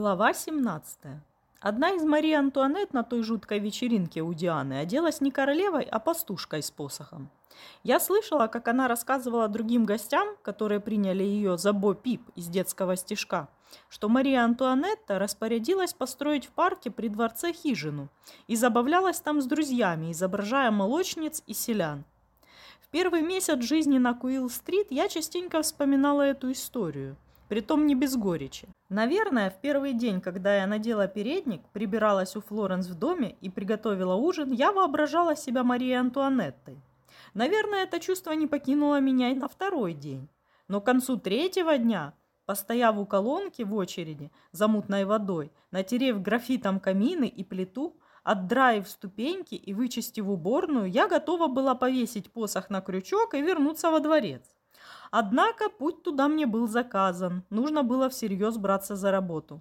Глава 17. Одна из Марии Антуанет на той жуткой вечеринке у Дианы оделась не королевой, а пастушкой с посохом. Я слышала, как она рассказывала другим гостям, которые приняли ее за Бо Пип из детского стишка, что Мария Антуанетта распорядилась построить в парке при дворце хижину и забавлялась там с друзьями, изображая молочниц и селян. В первый месяц жизни на Куилл-стрит я частенько вспоминала эту историю – притом не без горечи. Наверное, в первый день, когда я надела передник, прибиралась у Флоренс в доме и приготовила ужин, я воображала себя Марией Антуанеттой. Наверное, это чувство не покинуло меня и на второй день. Но к концу третьего дня, постояв у колонки в очереди за мутной водой, натерев графитом камины и плиту, отдраив ступеньки и вычистив уборную, я готова была повесить посох на крючок и вернуться во дворец. Однако путь туда мне был заказан, нужно было всерьез браться за работу.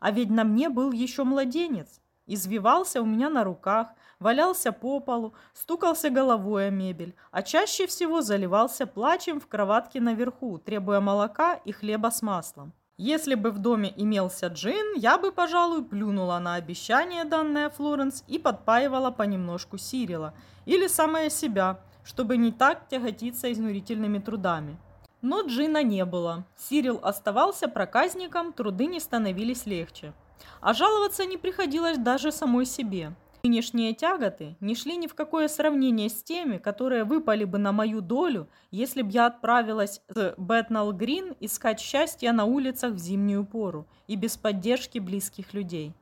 А ведь на мне был еще младенец. Извивался у меня на руках, валялся по полу, стукался головой о мебель, а чаще всего заливался плачем в кроватке наверху, требуя молока и хлеба с маслом. Если бы в доме имелся джин, я бы, пожалуй, плюнула на обещание, данное Флоренс, и подпаивала понемножку Сирила, или самое себя, чтобы не так тяготиться изнурительными трудами. Но Джина не было. Сирил оставался проказником, труды не становились легче. А жаловаться не приходилось даже самой себе. Нынешние тяготы не шли ни в какое сравнение с теми, которые выпали бы на мою долю, если б я отправилась с Бэтнал Грин искать счастья на улицах в зимнюю пору и без поддержки близких людей.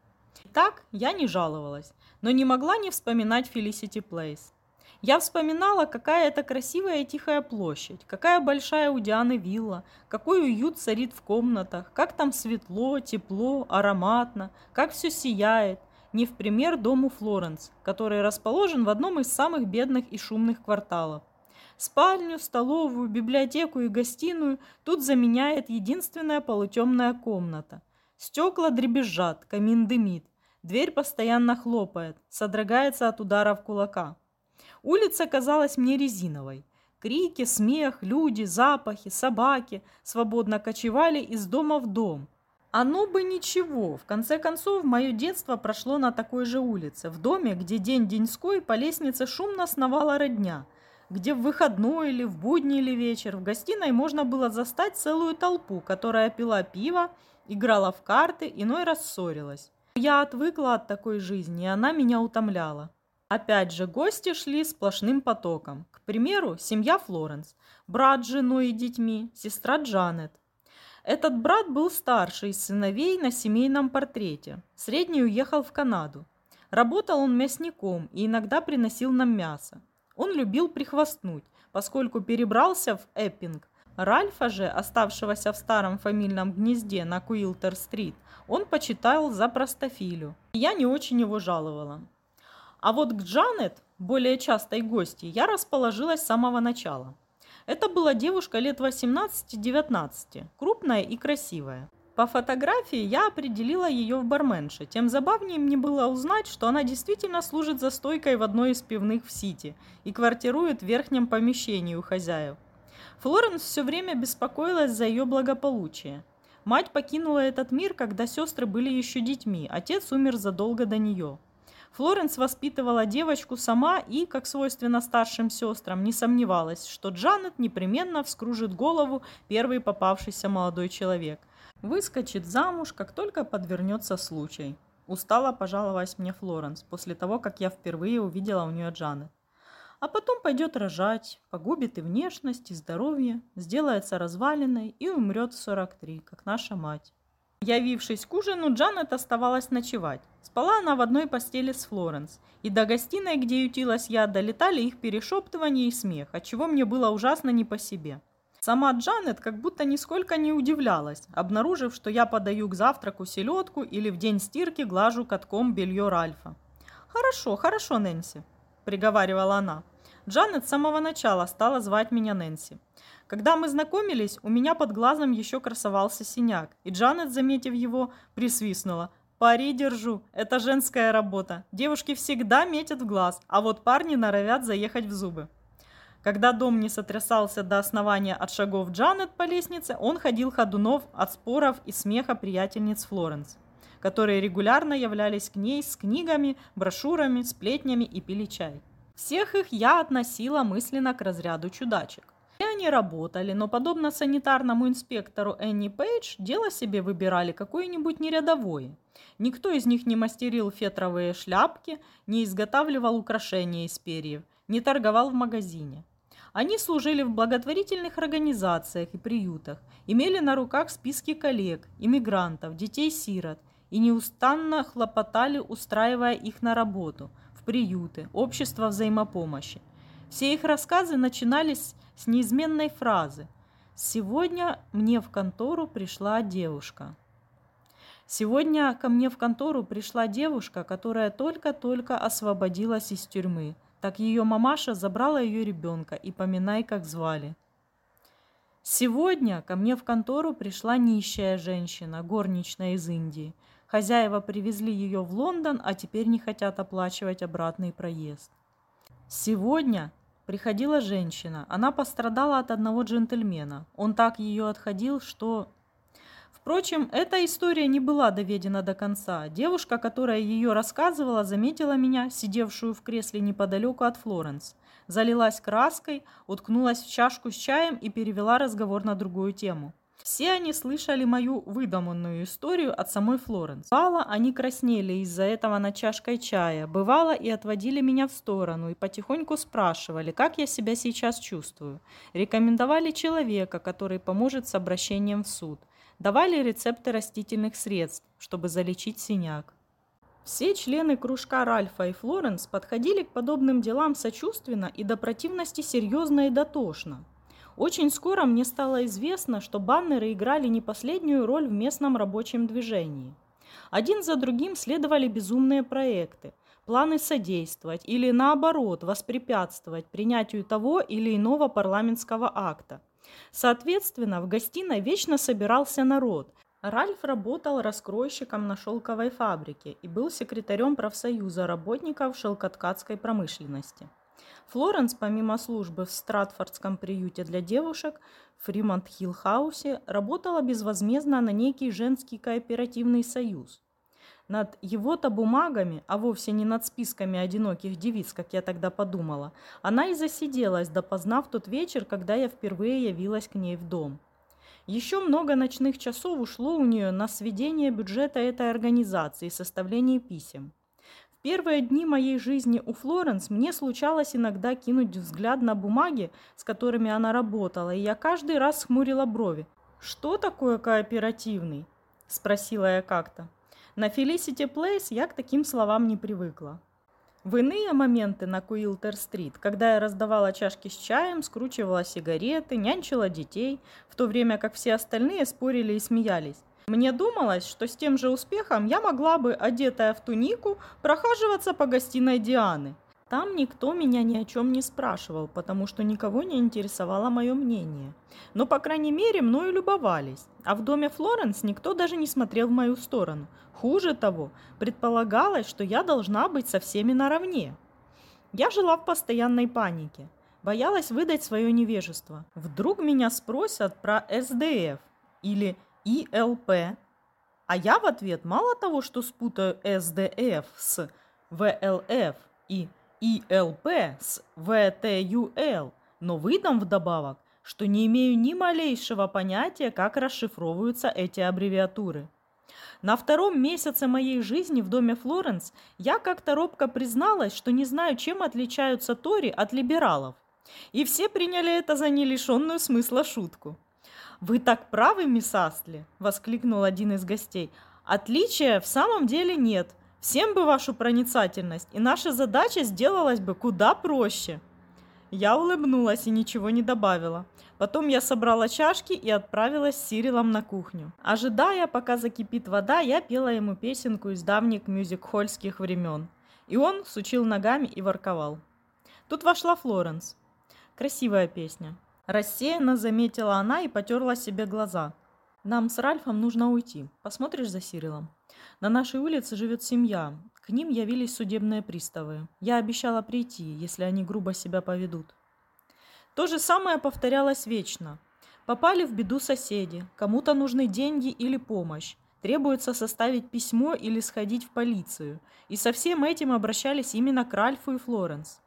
Так я не жаловалась, но не могла не вспоминать Felicity Place. Я вспоминала, какая это красивая и тихая площадь, какая большая у Дианы вилла, какой уют царит в комнатах, как там светло, тепло, ароматно, как все сияет, не в пример дому Флоренс, который расположен в одном из самых бедных и шумных кварталов. Спальню, столовую, библиотеку и гостиную тут заменяет единственная полутемная комната. Стекла дребезжат, камин дымит, дверь постоянно хлопает, содрогается от ударов кулака. Улица казалась мне резиновой. Крики, смех, люди, запахи, собаки свободно кочевали из дома в дом. Оно бы ничего. В конце концов, мое детство прошло на такой же улице, в доме, где день-деньской по лестнице шумно сновала родня, где в выходной или в будний или вечер в гостиной можно было застать целую толпу, которая пила пиво, играла в карты, иной раз ссорилась. Я отвыкла от такой жизни, и она меня утомляла. Опять же, гости шли сплошным потоком. К примеру, семья Флоренс, брат с женой и детьми, сестра Джанет. Этот брат был старший из сыновей на семейном портрете. Средний уехал в Канаду. Работал он мясником и иногда приносил нам мясо. Он любил прихвастнуть, поскольку перебрался в Эппинг. Ральфа же, оставшегося в старом фамильном гнезде на Куилтер-стрит, он почитал за простофилю. Я не очень его жаловала. А вот к Джанет, более частой гости, я расположилась с самого начала. Это была девушка лет 18-19, крупная и красивая. По фотографии я определила ее в барменше. Тем забавнее мне было узнать, что она действительно служит за стойкой в одной из пивных в Сити и квартирует в верхнем помещении у хозяев. Флоренс все время беспокоилась за ее благополучие. Мать покинула этот мир, когда сестры были еще детьми, отец умер задолго до нее. Флоренс воспитывала девочку сама и, как свойственно старшим сестрам, не сомневалась, что Джанет непременно вскружит голову первый попавшийся молодой человек. Выскочит замуж, как только подвернется случай. Устала пожаловалась мне Флоренс после того, как я впервые увидела у нее Джанет. А потом пойдет рожать, погубит и внешность, и здоровье, сделается развалиной и умрет в 43, как наша мать. Явившись к ужину, Джанет оставалась ночевать. Спала она в одной постели с Флоренс, и до гостиной, где ютилась я, долетали их перешептывания и смех, отчего мне было ужасно не по себе. Сама Джанет как будто нисколько не удивлялась, обнаружив, что я подаю к завтраку селедку или в день стирки глажу катком белье Ральфа. «Хорошо, хорошо, Нэнси», – приговаривала она. Джанет с самого начала стала звать меня Нэнси. Когда мы знакомились, у меня под глазом еще красовался синяк, и Джанет, заметив его, присвистнула. «Пари держу, это женская работа. Девушки всегда метят в глаз, а вот парни норовят заехать в зубы». Когда дом не сотрясался до основания от шагов Джанет по лестнице, он ходил ходунов от споров и смеха приятельниц Флоренс. которые регулярно являлись к ней с книгами, брошюрами, сплетнями и пили чай. Всех их я относила мысленно к разряду чудачек. И они работали, но подобно санитарному инспектору Энни Пейдж, дело себе выбирали какое-нибудь нерядовое. Никто из них не мастерил фетровые шляпки, не изготавливал украшения из перьев, не торговал в магазине. Они служили в благотворительных организациях и приютах, имели на руках списки коллег, иммигрантов, детей-сирот и неустанно хлопотали, устраивая их на работу, в приюты, общество взаимопомощи. Все их рассказы начинались с неизменной фразы «Сегодня мне в контору пришла девушка». Сегодня ко мне в контору пришла девушка, которая только-только освободилась из тюрьмы. Так ее мамаша забрала ее ребенка и поминай, как звали. Сегодня ко мне в контору пришла нищая женщина, горничная из Индии. Хозяева привезли ее в Лондон, а теперь не хотят оплачивать обратный проезд. Сегодня приходила женщина. Она пострадала от одного джентльмена. Он так ее отходил, что Впрочем, эта история не была доведена до конца. Девушка, которая ее рассказывала, заметила меня, сидевшую в кресле неподалеку от Флоренс. Залилась краской, уткнулась в чашку с чаем и перевела разговор на другую тему. Все они слышали мою выдуманную историю от самой Флоренс. Бывало, они краснели из-за этого над чашкой чая. Бывало, и отводили меня в сторону и потихоньку спрашивали, как я себя сейчас чувствую. Рекомендовали человека, который поможет с обращением в суд. Давали рецепты растительных средств, чтобы залечить синяк. Все члены кружка Ральфа и Флоренс подходили к подобным делам сочувственно и до противности серьезно и дотошно. Очень скоро мне стало известно, что баннеры играли не последнюю роль в местном рабочем движении. Один за другим следовали безумные проекты, планы содействовать или наоборот воспрепятствовать принятию того или иного парламентского акта, Соответственно, в гостиной вечно собирался народ. Ральф работал раскройщиком на шелковой фабрике и был секретарем профсоюза работников шелкоткацкой промышленности. Флоренс, помимо службы в Стратфордском приюте для девушек, Фримонт Хиллхаусе, работала безвозмездно на некий женский кооперативный союз – над его-то бумагами, а вовсе не над списками одиноких девиц, как я тогда подумала, она и засиделась, допоздна в тот вечер, когда я впервые явилась к ней в дом. Еще много ночных часов ушло у нее на сведение бюджета этой организации и составление писем. Первые дни моей жизни у Флоренс мне случалось иногда кинуть взгляд на бумаги, с которыми она работала, и я каждый раз хмурила брови. «Что такое кооперативный?» – спросила я как-то. На Felicity Place я к таким словам не привыкла. В иные моменты на Куилтер-стрит, когда я раздавала чашки с чаем, скручивала сигареты, нянчила детей, в то время как все остальные спорили и смеялись, мне думалось, что с тем же успехом я могла бы, одетая в тунику, прохаживаться по гостиной Дианы – там никто меня ни о чем не спрашивал, потому что никого не интересовало мое мнение. Но, по крайней мере, мною любовались. А в доме Флоренс никто даже не смотрел в мою сторону. Хуже того, предполагалось, что я должна быть со всеми наравне. Я жила в постоянной панике. Боялась выдать свое невежество. Вдруг меня спросят про СДФ или ИЛП. А я в ответ мало того, что спутаю СДФ с ВЛФ и ИЛП с ВТЮЛ, но выдам вдобавок, что не имею ни малейшего понятия, как расшифровываются эти аббревиатуры. На втором месяце моей жизни в доме Флоренс я как-то робко призналась, что не знаю, чем отличаются Тори от либералов. И все приняли это за нелишенную смысла шутку. «Вы так правы, мисс Астли!» – воскликнул один из гостей. «Отличия в самом деле нет. Всем бы вашу проницательность, и наша задача сделалась бы куда проще. Я улыбнулась и ничего не добавила. Потом я собрала чашки и отправилась с Сирилом на кухню. Ожидая, пока закипит вода, я пела ему песенку из давних мюзик-хольских времен. И он сучил ногами и ворковал. Тут вошла Флоренс. Красивая песня. Рассеянно заметила она и потерла себе глаза. «Нам с Ральфом нужно уйти. Посмотришь за Сирилом?» На нашей улице живет семья. К ним явились судебные приставы. Я обещала прийти, если они грубо себя поведут. То же самое повторялось вечно. Попали в беду соседи, кому-то нужны деньги или помощь. требуется составить письмо или сходить в полицию. И со всем этим обращались именно к Ральфу и Флоренс.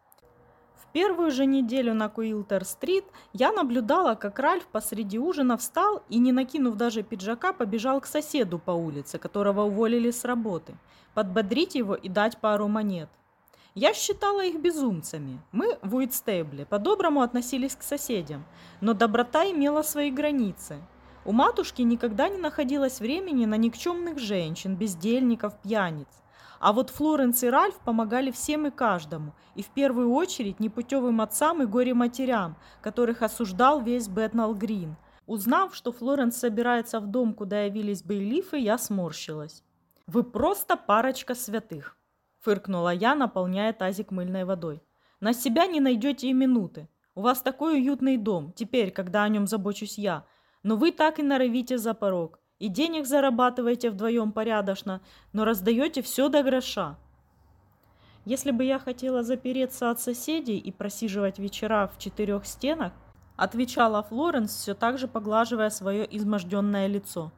Первую же неделю на Куилтер-стрит я наблюдала, как Ральф посреди ужина встал и, не накинув даже пиджака, побежал к соседу по улице, которого уволили с работы, подбодрить его и дать пару монет. Я считала их безумцами. Мы в Уитстейбле по-доброму относились к соседям, но доброта имела свои границы. У матушки никогда не находилось времени на никчемных женщин, бездельников, пьяниц. А вот Флоренс и Ральф помогали всем и каждому, и в первую очередь непутевым отцам и горе-матерям, которых осуждал весь Бэтнал Грин. Узнав, что Флоренс собирается в дом, куда явились бейлифы, я сморщилась. «Вы просто парочка святых!» фыркнула я, наполняя тазик мыльной водой. На себя не найдете и минуты. У вас такой уютный дом, теперь, когда о нем забочусь я. Но вы так и норовите за порог. И денег зарабатываете вдвоем порядочно, но раздаете все до гроша. Если бы я хотела запереться от соседей и просиживать вечера в четырех стенах, отвечала Флоренс, все так же поглаживая свое изможденное лицо,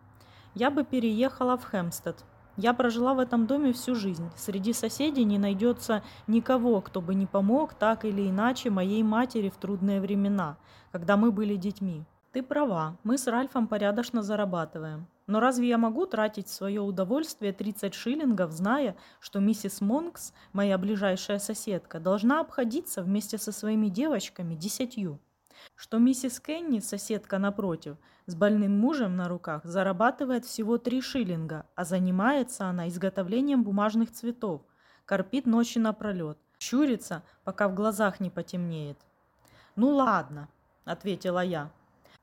я бы переехала в Хемстед. Я прожила в этом доме всю жизнь. Среди соседей не найдется никого, кто бы не помог так или иначе моей матери в трудные времена, когда мы были детьми. Ты права, мы с Ральфом порядочно зарабатываем. Но разве я могу тратить свое удовольствие 30 шиллингов, зная, что миссис Монкс, моя ближайшая соседка, должна обходиться вместе со своими девочками десятью? Что миссис Кенни, соседка напротив, с больным мужем на руках зарабатывает всего три шиллинга, а занимается она изготовлением бумажных цветов, корпит ночи напролет, щурится, пока в глазах не потемнеет. «Ну ладно», — ответила я.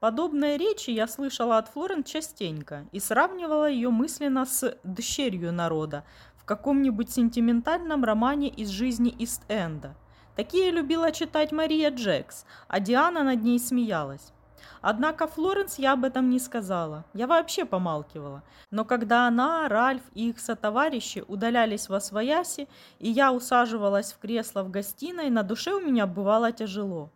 Подобные речи я слышала от Флорен частенько и сравнивала ее мысленно с дщерью народа в каком-нибудь сентиментальном романе из жизни Ист-Энда. Такие любила читать Мария Джекс, а Диана над ней смеялась. Однако Флоренс я об этом не сказала. Я вообще помалкивала. Но когда она, Ральф и их сотоварищи удалялись во свояси, и я усаживалась в кресло в гостиной, на душе у меня бывало тяжело.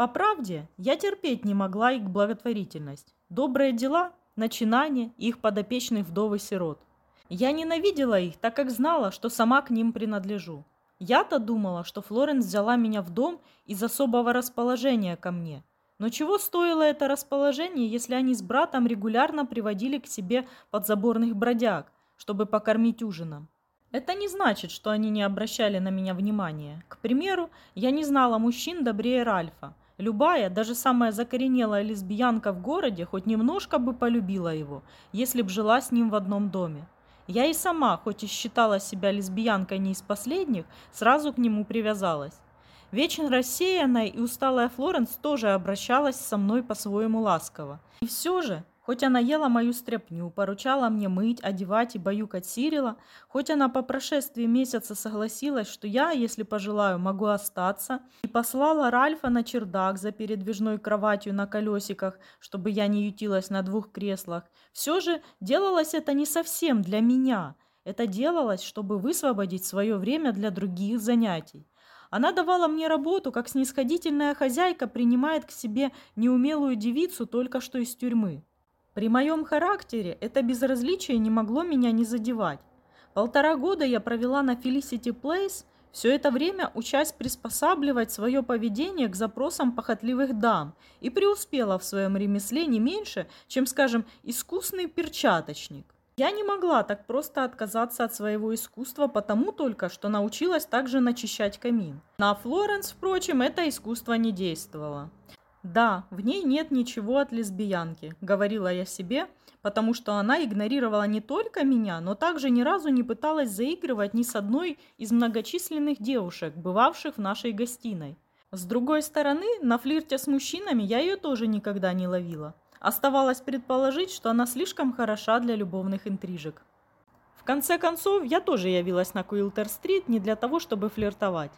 По правде, я терпеть не могла их благотворительность. Добрые дела, начинания их подопечных вдов и сирот. Я ненавидела их, так как знала, что сама к ним принадлежу. Я-то думала, что Флоренс взяла меня в дом из особого расположения ко мне – но чего стоило это расположение, если они с братом регулярно приводили к себе подзаборных бродяг, чтобы покормить ужином? Это не значит, что они не обращали на меня внимания. К примеру, я не знала мужчин добрее Ральфа. Любая, даже самая закоренелая лесбиянка в городе хоть немножко бы полюбила его, если б жила с ним в одном доме. Я и сама, хоть и считала себя лесбиянкой не из последних, сразу к нему привязалась. Вечно рассеянная и усталая Флоренс тоже обращалась со мной по-своему ласково. И все же, хоть она ела мою стряпню, поручала мне мыть, одевать и баюкать Сирила, хоть она по прошествии месяца согласилась, что я, если пожелаю, могу остаться, и послала Ральфа на чердак за передвижной кроватью на колесиках, чтобы я не ютилась на двух креслах, все же делалось это не совсем для меня. Это делалось, чтобы высвободить свое время для других занятий. Она давала мне работу, как снисходительная хозяйка принимает к себе неумелую девицу только что из тюрьмы. При моем характере это безразличие не могло меня не задевать. Полтора года я провела на Felicity Place, все это время учась приспосабливать свое поведение к запросам похотливых дам и преуспела в своем ремесле не меньше, чем, скажем, искусный перчаточник. Я не могла так просто отказаться от своего искусства потому только, что научилась также начищать камин. На Флоренс, впрочем, это искусство не действовало. «Да, в ней нет ничего от лесбиянки», — говорила я себе, потому что она игнорировала не только меня, но также ни разу не пыталась заигрывать ни с одной из многочисленных девушек, бывавших в нашей гостиной. С другой стороны, на флирте с мужчинами я ее тоже никогда не ловила. Оставалось предположить, что она слишком хороша для любовных интрижек. В конце концов, я тоже явилась на Куилтер-стрит не для того, чтобы флиртовать.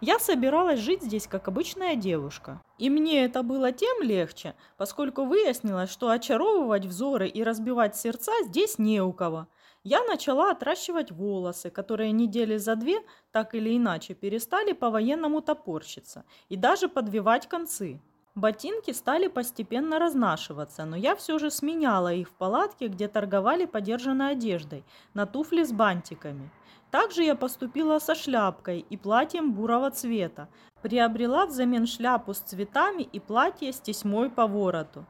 Я собиралась жить здесь как обычная девушка. И мне это было тем легче, поскольку выяснилось, что очаровывать взоры и разбивать сердца здесь не у кого. Я начала отращивать волосы, которые недели за две, так или иначе, перестали по-военному топорщиться, и даже подвивать концы. Ботинки стали постепенно разнашиваться, но я все же сменяла их в палатке, где торговали подержанной одеждой, на туфли с бантиками. Также я поступила со шляпкой и платьем бурого цвета. Приобрела взамен шляпу с цветами и платье с тесьмой по вороту.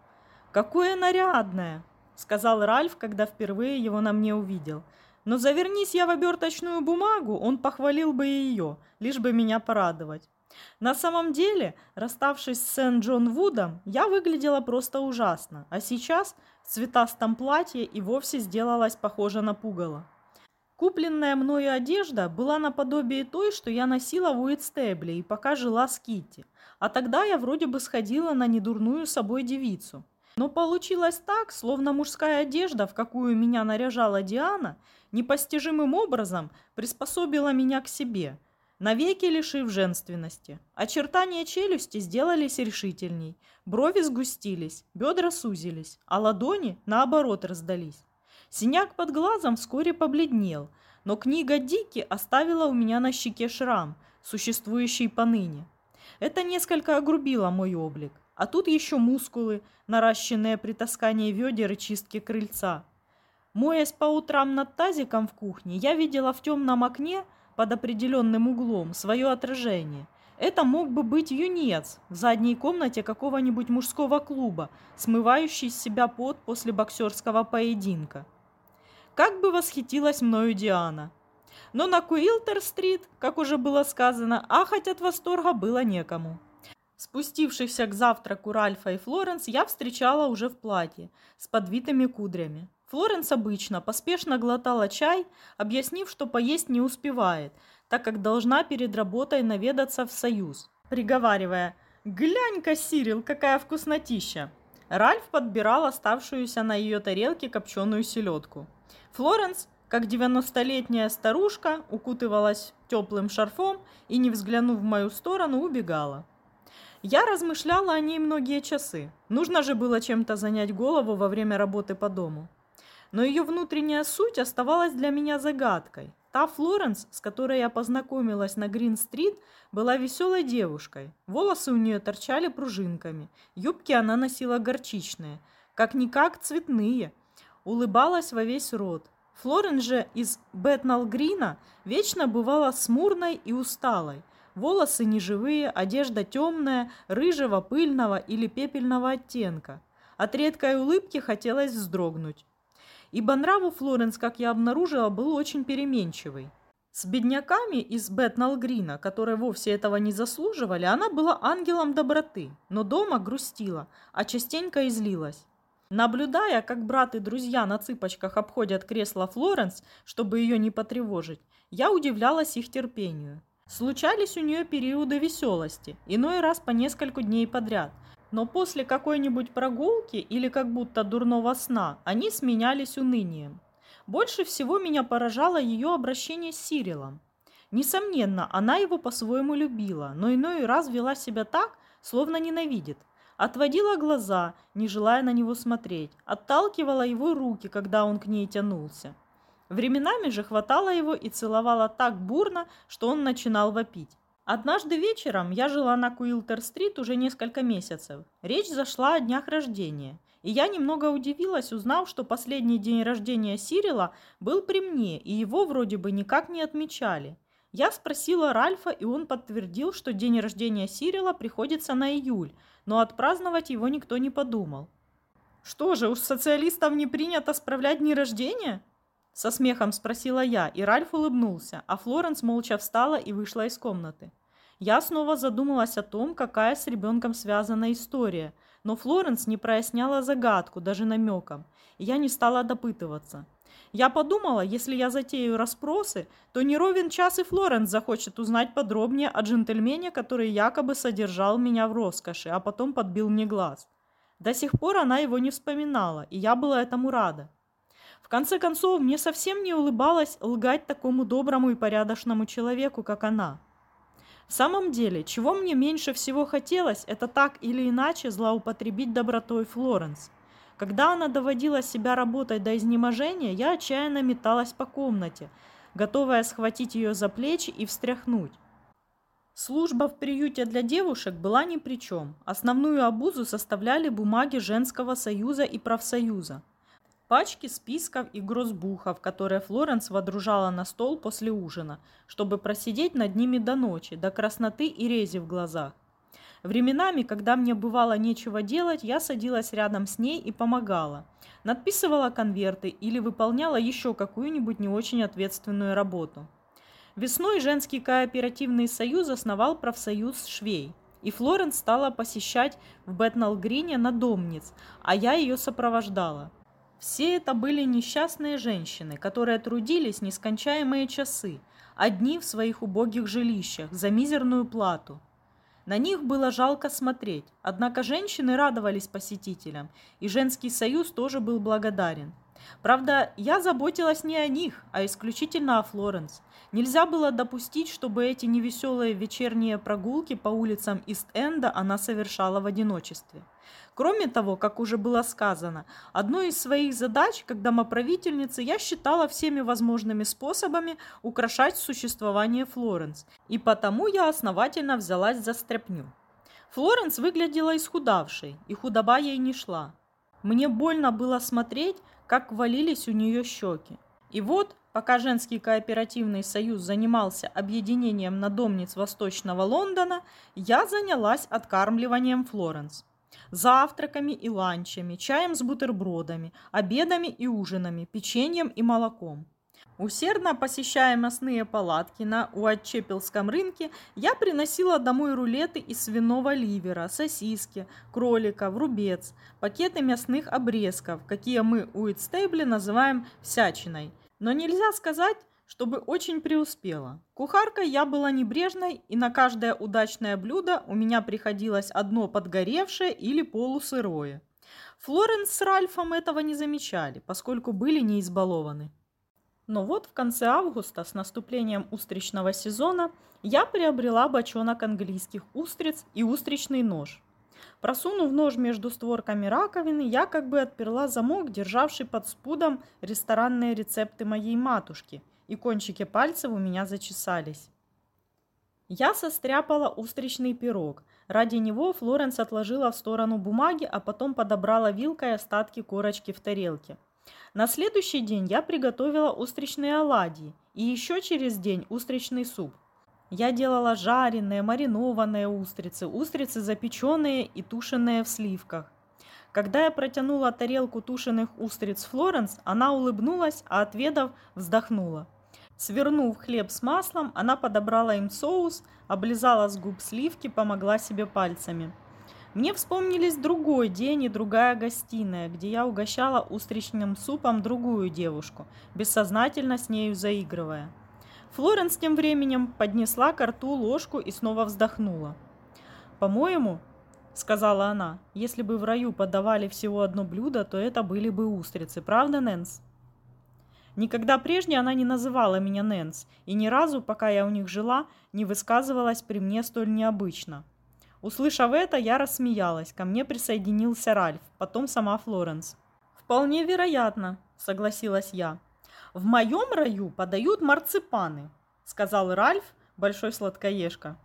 «Какое нарядное!» – сказал Ральф, когда впервые его на мне увидел. «Но завернись я в оберточную бумагу, он похвалил бы и ее, лишь бы меня порадовать». На самом деле, расставшись с Сент-Джон Вудом, я выглядела просто ужасно, а сейчас в цветастом платье и вовсе сделалась похожа на пугало. Купленная мною одежда была наподобие той, что я носила в Уитстебле и пока жила с Китти. А тогда я вроде бы сходила на недурную собой девицу. Но получилось так, словно мужская одежда, в какую меня наряжала Диана, непостижимым образом приспособила меня к себе, навеки лишив женственности. Очертания челюсти сделались решительней, брови сгустились, бедра сузились, а ладони, наоборот, раздались. Синяк под глазом вскоре побледнел, но книга Дики оставила у меня на щеке шрам, существующий поныне. Это несколько огрубило мой облик. А тут еще мускулы, наращенные при таскании ведер и чистке крыльца. Моясь по утрам над тазиком в кухне, я видела в темном окне под определенным углом свое отражение. Это мог бы быть юнец в задней комнате какого-нибудь мужского клуба, смывающий с себя пот после боксерского поединка. Как бы восхитилась мною Диана. Но на Куилтер-стрит, как уже было сказано, ахать от восторга было некому. Спустившихся к завтраку Ральфа и Флоренс я встречала уже в платье, с подвитыми кудрями. Флоренс обычно поспешно глотала чай, объяснив, что поесть не успевает, так как должна перед работой наведаться в Союз, приговаривая «Глянь-ка, Сирил, какая вкуснотища!» Ральф подбирал оставшуюся на ее тарелке копченую селедку. Флоренс, как девяностолетняя старушка, укутывалась теплым шарфом и, не взглянув в мою сторону, убегала. Я размышляла о ней многие часы. Нужно же было чем-то занять голову во время работы по дому. Но ее внутренняя суть оставалась для меня загадкой. Та Флоренс, с которой я познакомилась на Грин-стрит, была веселой девушкой. Волосы у нее торчали пружинками, юбки она носила горчичные, как-никак цветные – улыбалась во весь рот. Флорен же из Бэтнал-Грина вечно бывала смурной и усталой. Волосы неживые, одежда темная, рыжего, пыльного или пепельного оттенка. От редкой улыбки хотелось вздрогнуть. Ибо нрав у Флоренс, как я обнаружила, был очень переменчивый. С бедняками из Бэтнал-Грина, которые вовсе этого не заслуживали, она была ангелом доброты, но дома грустила, а частенько излилась. Наблюдая, как брат и друзья на цыпочках обходят кресло Флоренс, чтобы ее не потревожить, я удивлялась их терпению. Случались у нее периоды веселости, иной раз по несколько дней подряд, но после какой-нибудь прогулки или как будто дурного сна они сменялись унынием. Больше всего меня поражало ее обращение с Сирилом. Несомненно, она его по-своему любила, но иной раз вела себя так, словно ненавидит. Отводила глаза, не желая на него смотреть, отталкивала его руки, когда он к ней тянулся. Временами же хватала его и целовала так бурно, что он начинал вопить. Однажды вечером я жила на Куилтер-стрит уже несколько месяцев. Речь зашла о днях рождения. И я немного удивилась, узнав, что последний день рождения Сирила был при мне, и его вроде бы никак не отмечали. Я спросила Ральфа, и он подтвердил, что день рождения Сирила приходится на июль, но отпраздновать его никто не подумал. «Что же, у социалистов не принято справлять дни рождения?» Со смехом спросила я, и Ральф улыбнулся, а Флоренс молча встала и вышла из комнаты. Я снова задумалась о том, какая с ребенком связана история, но Флоренс не проясняла загадку даже намеком, и я не стала допытываться. Я подумала, если я затею расспросы, то не ровен час и Флоренс захочет узнать подробнее о джентльмене, который якобы содержал меня в роскоши, а потом подбил мне глаз. До сих пор она его не вспоминала, и я была этому рада. В конце концов, мне совсем не улыбалось лгать такому доброму и порядочному человеку, как она. В самом деле, чего мне меньше всего хотелось, это так или иначе злоупотребить добротой Флоренс – когда она доводила себя работать до изнеможения, я отчаянно металась по комнате, готовая схватить ее за плечи и встряхнуть. Служба в приюте для девушек была ни при чем. Основную обузу составляли бумаги женского союза и профсоюза. Пачки списков и грозбухов, которые Флоренс водружала на стол после ужина, чтобы просидеть над ними до ночи, до красноты и рези в глазах. Временами, когда мне бывало нечего делать, я садилась рядом с ней и помогала. Надписывала конверты или выполняла еще какую-нибудь не очень ответственную работу. Весной женский кооперативный союз основал профсоюз швей. И Флоренс стала посещать в Бэтнал-Грине надомниц, а я ее сопровождала. Все это были несчастные женщины, которые трудились нескончаемые часы, одни в своих убогих жилищах, за мизерную плату. На них было жалко смотреть, однако женщины радовались посетителям, и женский союз тоже был благодарен. Правда, я заботилась не о них, а исключительно о Флоренс. Нельзя было допустить, чтобы эти невеселые вечерние прогулки по улицам Ист-Энда она совершала в одиночестве. Кроме того, как уже было сказано, одной из своих задач, как домоправительницы, я считала всеми возможными способами украшать существование Флоренс, и потому я основательно взялась за стряпню. Флоренс выглядела исхудавшей, и худоба ей не шла. Мне больно было смотреть, как валились у нее щеки. И вот, пока женский кооперативный союз занимался объединением надомниц Восточного Лондона, я занялась откармливанием Флоренс. Завтраками и ланчами, чаем с бутербродами, обедами и ужинами, печеньем и молоком. Усердно посещая мясные палатки на Уатчепелском рынке, я приносила домой рулеты из свиного ливера, сосиски, кролика, врубец, пакеты мясных обрезков, какие мы у Итстейбли называем всячиной. Но нельзя сказать, чтобы очень преуспела. Кухаркой я была небрежной, и на каждое удачное блюдо у меня приходилось одно подгоревшее или полусырое. Флоренс с Ральфом этого не замечали, поскольку были не избалованы. Но вот в конце августа, с наступлением устричного сезона, я приобрела бочонок английских устриц и устричный нож. Просунув нож между створками раковины, я как бы отперла замок, державший под спудом ресторанные рецепты моей матушки, и кончики пальцев у меня зачесались. Я состряпала устричный пирог. Ради него Флоренс отложила в сторону бумаги, а потом подобрала вилкой остатки корочки в тарелке – на следующий день я приготовила устричные оладьи и еще через день устричный суп. Я делала жареные, маринованные устрицы, устрицы запеченные и тушеные в сливках. Когда я протянула тарелку тушеных устриц Флоренс, она улыбнулась, а отведав, вздохнула. Свернув хлеб с маслом, она подобрала им соус, облизала с губ сливки, помогла себе пальцами. Мне вспомнились другой день и другая гостиная, где я угощала устричным супом другую девушку, бессознательно с нею заигрывая. Флоренс тем временем поднесла к рту ложку и снова вздохнула. «По-моему, — сказала она, — если бы в раю подавали всего одно блюдо, то это были бы устрицы, правда, Нэнс?» Никогда прежде она не называла меня Нэнс, и ни разу, пока я у них жила, не высказывалась при мне столь необычно. Услышав это, я рассмеялась. Ко мне присоединился Ральф, потом сама Флоренс. «Вполне вероятно», — согласилась я. «В моем раю подают марципаны», — сказал Ральф, большой сладкоежка.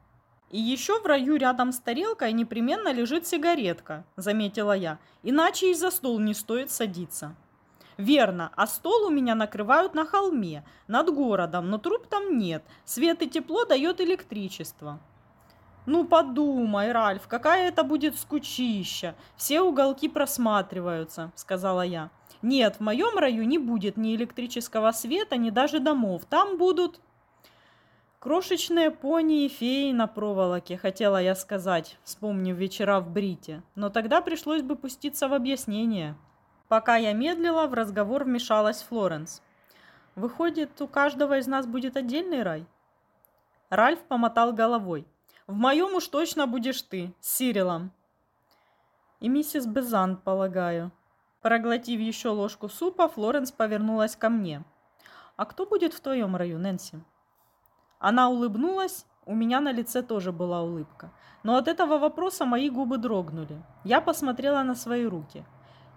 «И еще в раю рядом с тарелкой непременно лежит сигаретка», — заметила я. «Иначе и за стол не стоит садиться». «Верно, а стол у меня накрывают на холме, над городом, но труб там нет. Свет и тепло дает электричество». Ну подумай, Ральф, какая это будет скучища. Все уголки просматриваются, сказала я. Нет, в моем раю не будет ни электрического света, ни даже домов. Там будут крошечные пони и феи на проволоке, хотела я сказать, вспомнив вечера в Брите. Но тогда пришлось бы пуститься в объяснение. Пока я медлила, в разговор вмешалась Флоренс. Выходит, у каждого из нас будет отдельный рай? Ральф помотал головой. В моем уж точно будешь ты, с Сирилом. И миссис Безант, полагаю. Проглотив еще ложку супа, Флоренс повернулась ко мне. «А кто будет в твоем раю, Нэнси?» Она улыбнулась, у меня на лице тоже была улыбка. Но от этого вопроса мои губы дрогнули. Я посмотрела на свои руки.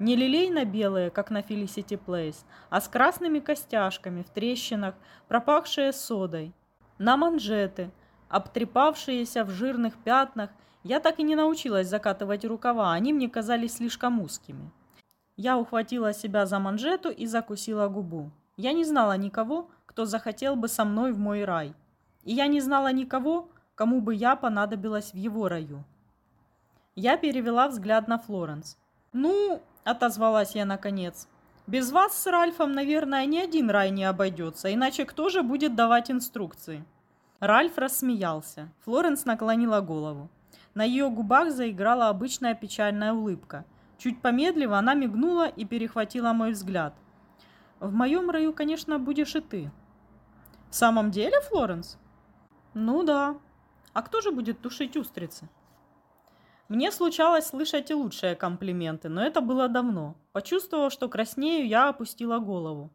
Не лилейно-белые, как на Felicity Place, а с красными костяшками в трещинах, пропахшие содой. На манжеты – обтрепавшиеся в жирных пятнах. Я так и не научилась закатывать рукава, они мне казались слишком узкими. Я ухватила себя за манжету и закусила губу. Я не знала никого, кто захотел бы со мной в мой рай. И я не знала никого, кому бы я понадобилась в его раю. Я перевела взгляд на Флоренс. «Ну, — отозвалась я наконец, — без вас с Ральфом, наверное, ни один рай не обойдется, иначе кто же будет давать инструкции?» Ральф рассмеялся. Флоренс наклонила голову. На ее губах заиграла обычная печальная улыбка. Чуть помедлив, она мигнула и перехватила мой взгляд. «В моем раю, конечно, будешь и ты». «В самом деле, Флоренс?» «Ну да. А кто же будет тушить устрицы?» Мне случалось слышать и лучшие комплименты, но это было давно. Почувствовав, что краснею, я опустила голову.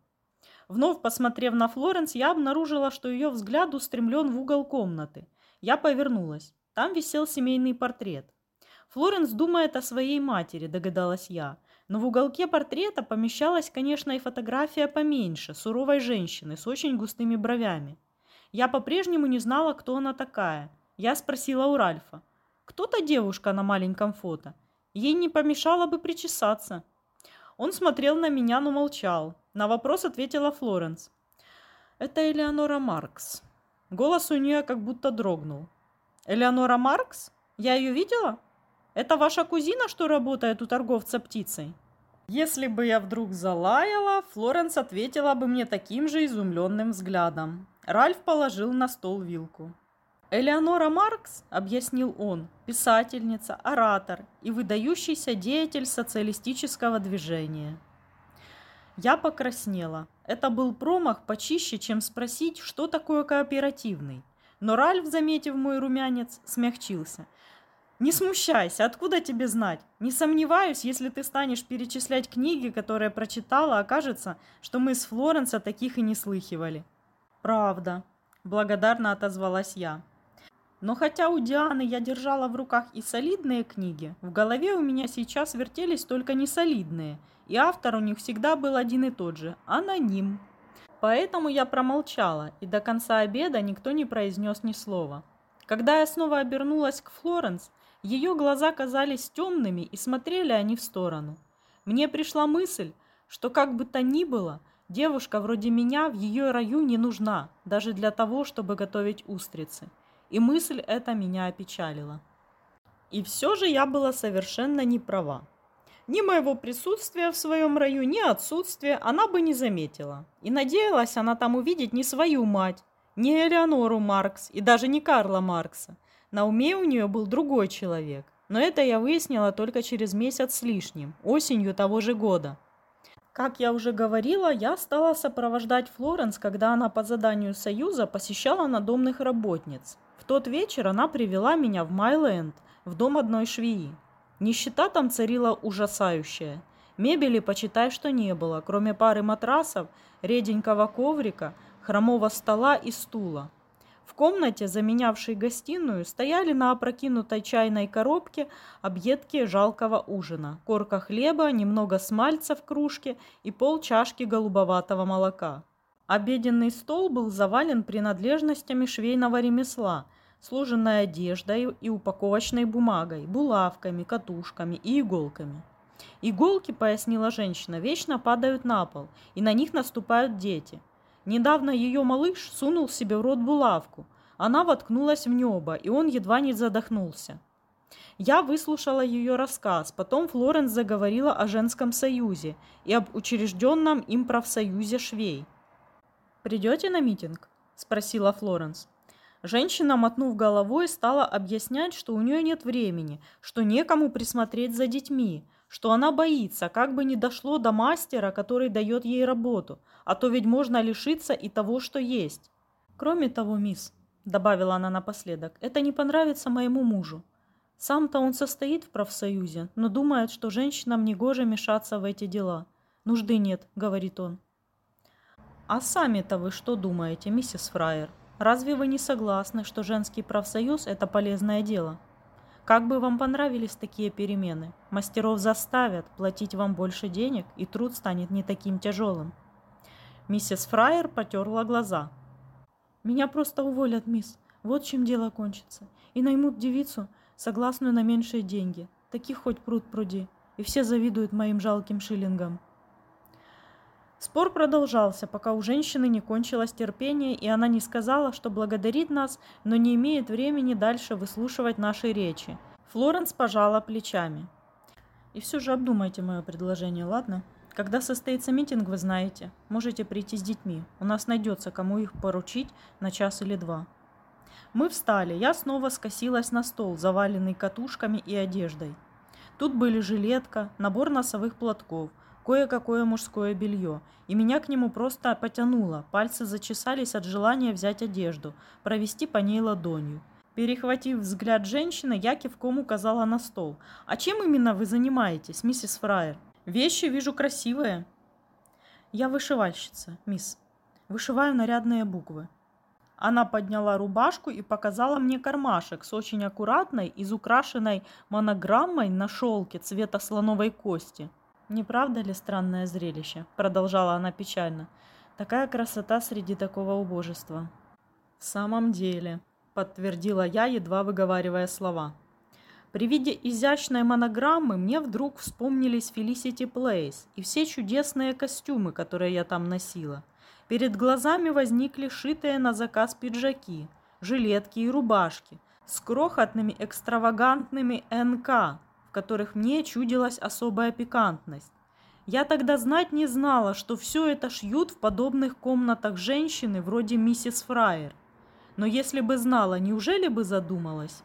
Вновь посмотрев на Флоренс, я обнаружила, что ее взгляд устремлен в угол комнаты. Я повернулась. Там висел семейный портрет. Флоренс думает о своей матери, догадалась я. Но в уголке портрета помещалась, конечно, и фотография поменьше, суровой женщины с очень густыми бровями. Я по-прежнему не знала, кто она такая. Я спросила у Ральфа. Кто то девушка на маленьком фото? Ей не помешало бы причесаться. Он смотрел на меня, но молчал. На вопрос ответила Флоренс. Это Элеонора Маркс. Голос у нее как будто дрогнул. Элеонора Маркс? Я ее видела? Это ваша кузина, что работает у торговца птицей? Если бы я вдруг залаяла, Флоренс ответила бы мне таким же изумленным взглядом. Ральф положил на стол вилку. Элеонора Маркс, объяснил он, писательница, оратор и выдающийся деятель социалистического движения. Я покраснела. Это был промах почище, чем спросить, что такое кооперативный. Но Ральф, заметив мой румянец, смягчился. «Не смущайся, откуда тебе знать? Не сомневаюсь, если ты станешь перечислять книги, которые прочитала, окажется, что мы с Флоренса таких и не слыхивали». «Правда», – благодарно отозвалась я. Но хотя у Дианы я держала в руках и солидные книги, в голове у меня сейчас вертелись только несолидные, и автор у них всегда был один и тот же – аноним. Поэтому я промолчала, и до конца обеда никто не произнес ни слова. Когда я снова обернулась к Флоренс, ее глаза казались темными и смотрели они в сторону. Мне пришла мысль, что как бы то ни было, девушка вроде меня в ее раю не нужна, даже для того, чтобы готовить устрицы и мысль эта меня опечалила. И все же я была совершенно не права. Ни моего присутствия в своем раю, ни отсутствия она бы не заметила. И надеялась она там увидеть не свою мать, не Элеонору Маркс и даже не Карла Маркса. На уме у нее был другой человек. Но это я выяснила только через месяц с лишним, осенью того же года. Как я уже говорила, я стала сопровождать Флоренс, когда она по заданию Союза посещала надомных работниц. В тот вечер она привела меня в Майленд, в дом одной швеи. Нищета там царила ужасающая. Мебели, почитай, что не было, кроме пары матрасов, реденького коврика, хромого стола и стула. В комнате, заменявшей гостиную, стояли на опрокинутой чайной коробке объедки жалкого ужина, корка хлеба, немного смальца в кружке и пол чашки голубоватого молока. Обеденный стол был завален принадлежностями швейного ремесла, сложенной одеждой и упаковочной бумагой, булавками, катушками и иголками. Иголки, пояснила женщина, вечно падают на пол, и на них наступают дети. Недавно ее малыш сунул себе в рот булавку. Она воткнулась в небо, и он едва не задохнулся. Я выслушала ее рассказ, потом Флоренс заговорила о женском союзе и об учрежденном им профсоюзе швей. «Придете на митинг?» – спросила Флоренс. Женщина, мотнув головой, стала объяснять, что у нее нет времени, что некому присмотреть за детьми, что она боится, как бы не дошло до мастера, который дает ей работу, а то ведь можно лишиться и того, что есть. Кроме того, мисс, добавила она напоследок, это не понравится моему мужу. Сам-то он состоит в профсоюзе, но думает, что женщинам негоже мешаться в эти дела. Нужды нет, говорит он. А сами-то вы что думаете, миссис Фрайер? Разве вы не согласны, что женский профсоюз – это полезное дело? Как бы вам понравились такие перемены? Мастеров заставят платить вам больше денег, и труд станет не таким тяжелым. Миссис Фрайер потерла глаза. «Меня просто уволят, мисс. Вот чем дело кончится. И наймут девицу, согласную на меньшие деньги. Таких хоть пруд пруди. И все завидуют моим жалким шиллингам. Спор продолжался, пока у женщины не кончилось терпение, и она не сказала, что благодарит нас, но не имеет времени дальше выслушивать наши речи. Флоренс пожала плечами. И все же обдумайте мое предложение, ладно? Когда состоится митинг, вы знаете, можете прийти с детьми. У нас найдется, кому их поручить на час или два. Мы встали, я снова скосилась на стол, заваленный катушками и одеждой. Тут были жилетка, набор носовых платков, кое-какое мужское белье, и меня к нему просто потянуло, пальцы зачесались от желания взять одежду, провести по ней ладонью. Перехватив взгляд женщины, я кивком указала на стол. «А чем именно вы занимаетесь, миссис Фраер? Вещи вижу красивые». «Я вышивальщица, мисс. Вышиваю нарядные буквы». Она подняла рубашку и показала мне кармашек с очень аккуратной, изукрашенной монограммой на шелке цвета слоновой кости – «Не правда ли странное зрелище?» – продолжала она печально. «Такая красота среди такого убожества». «В самом деле», – подтвердила я, едва выговаривая слова. При виде изящной монограммы мне вдруг вспомнились Felicity Place и все чудесные костюмы, которые я там носила. Перед глазами возникли шитые на заказ пиджаки, жилетки и рубашки с крохотными экстравагантными НК, в которых мне чудилась особая пикантность. Я тогда знать не знала, что все это шьют в подобных комнатах женщины вроде миссис Фраер. Но если бы знала, неужели бы задумалась?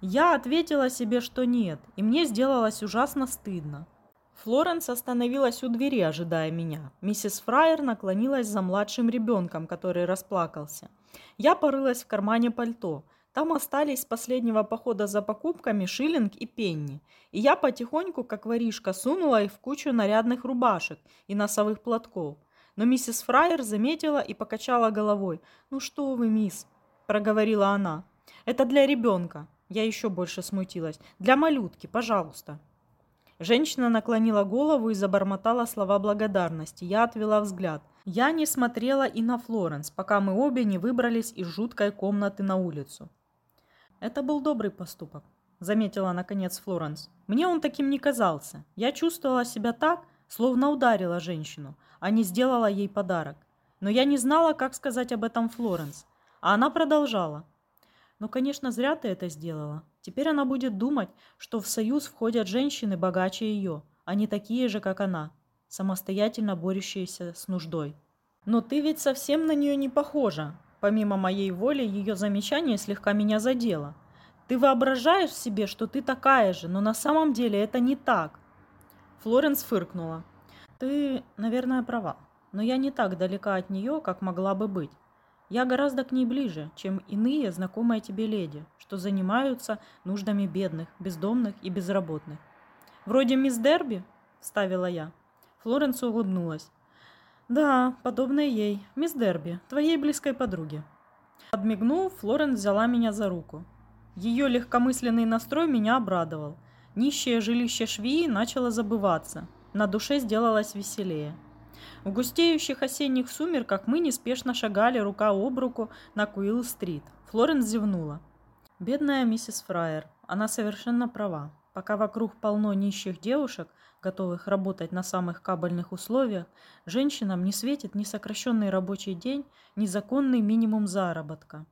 Я ответила себе, что нет, и мне сделалось ужасно стыдно. Флоренс остановилась у двери, ожидая меня. Миссис Фраер наклонилась за младшим ребенком, который расплакался. Я порылась в кармане пальто – там остались с последнего похода за покупками шиллинг и пенни. И я потихоньку, как воришка, сунула их в кучу нарядных рубашек и носовых платков. Но миссис Фраер заметила и покачала головой. «Ну что вы, мисс?» – проговорила она. «Это для ребенка». Я еще больше смутилась. «Для малютки, пожалуйста». Женщина наклонила голову и забормотала слова благодарности. Я отвела взгляд. Я не смотрела и на Флоренс, пока мы обе не выбрались из жуткой комнаты на улицу. Это был добрый поступок, заметила наконец Флоренс. Мне он таким не казался. Я чувствовала себя так, словно ударила женщину, а не сделала ей подарок. Но я не знала, как сказать об этом Флоренс. А она продолжала. «Ну, конечно, зря ты это сделала. Теперь она будет думать, что в союз входят женщины богаче ее, а не такие же, как она, самостоятельно борющиеся с нуждой. Но ты ведь совсем на нее не похожа. Помимо моей воли, ее замечание слегка меня задело. Ты воображаешь себе, что ты такая же, но на самом деле это не так. Флоренс фыркнула. Ты, наверное, права, но я не так далека от нее, как могла бы быть. Я гораздо к ней ближе, чем иные знакомые тебе леди, что занимаются нуждами бедных, бездомных и безработных. Вроде мисс Дерби, вставила я. Флоренс улыбнулась. «Да, подобное ей, мисс Дерби, твоей близкой подруге». Подмигнув, Флоренс взяла меня за руку. Ее легкомысленный настрой меня обрадовал. Нищее жилище швеи начало забываться. На душе сделалось веселее. В густеющих осенних сумерках мы неспешно шагали рука об руку на Куилл-стрит. Флоренс зевнула. Бедная миссис Фраер. Она совершенно права. Пока вокруг полно нищих девушек, готовых работать на самых кабальных условиях, женщинам не светит ни сокращенный рабочий день, ни законный минимум заработка.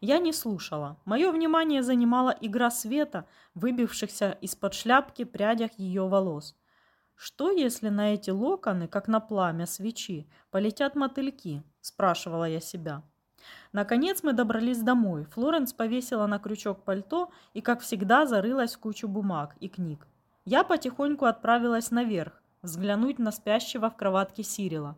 Я не слушала. Мое внимание занимала игра света, выбившихся из-под шляпки прядях ее волос. «Что, если на эти локоны, как на пламя свечи, полетят мотыльки?» – спрашивала я себя. Наконец мы добрались домой. Флоренс повесила на крючок пальто и, как всегда, зарылась в кучу бумаг и книг. Я потихоньку отправилась наверх, взглянуть на спящего в кроватке Сирила.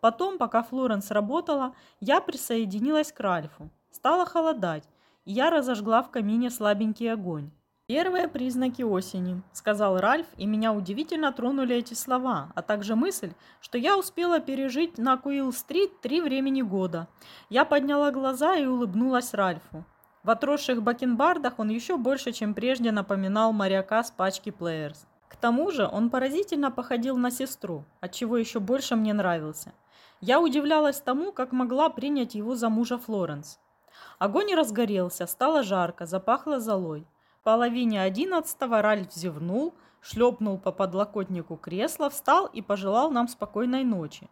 Потом, пока Флоренс работала, я присоединилась к Ральфу. Стало холодать, и я разожгла в камине слабенький огонь. «Первые признаки осени», — сказал Ральф, и меня удивительно тронули эти слова, а также мысль, что я успела пережить на Куилл-стрит три времени года. Я подняла глаза и улыбнулась Ральфу. В отросших бакенбардах он еще больше, чем прежде напоминал моряка с пачки плеерс. К тому же он поразительно походил на сестру, отчего еще больше мне нравился. Я удивлялась тому, как могла принять его за мужа Флоренс. Огонь разгорелся, стало жарко, запахло золой. Половине одиннадцатого Ральф зевнул, шлепнул по подлокотнику кресла, встал и пожелал нам спокойной ночи.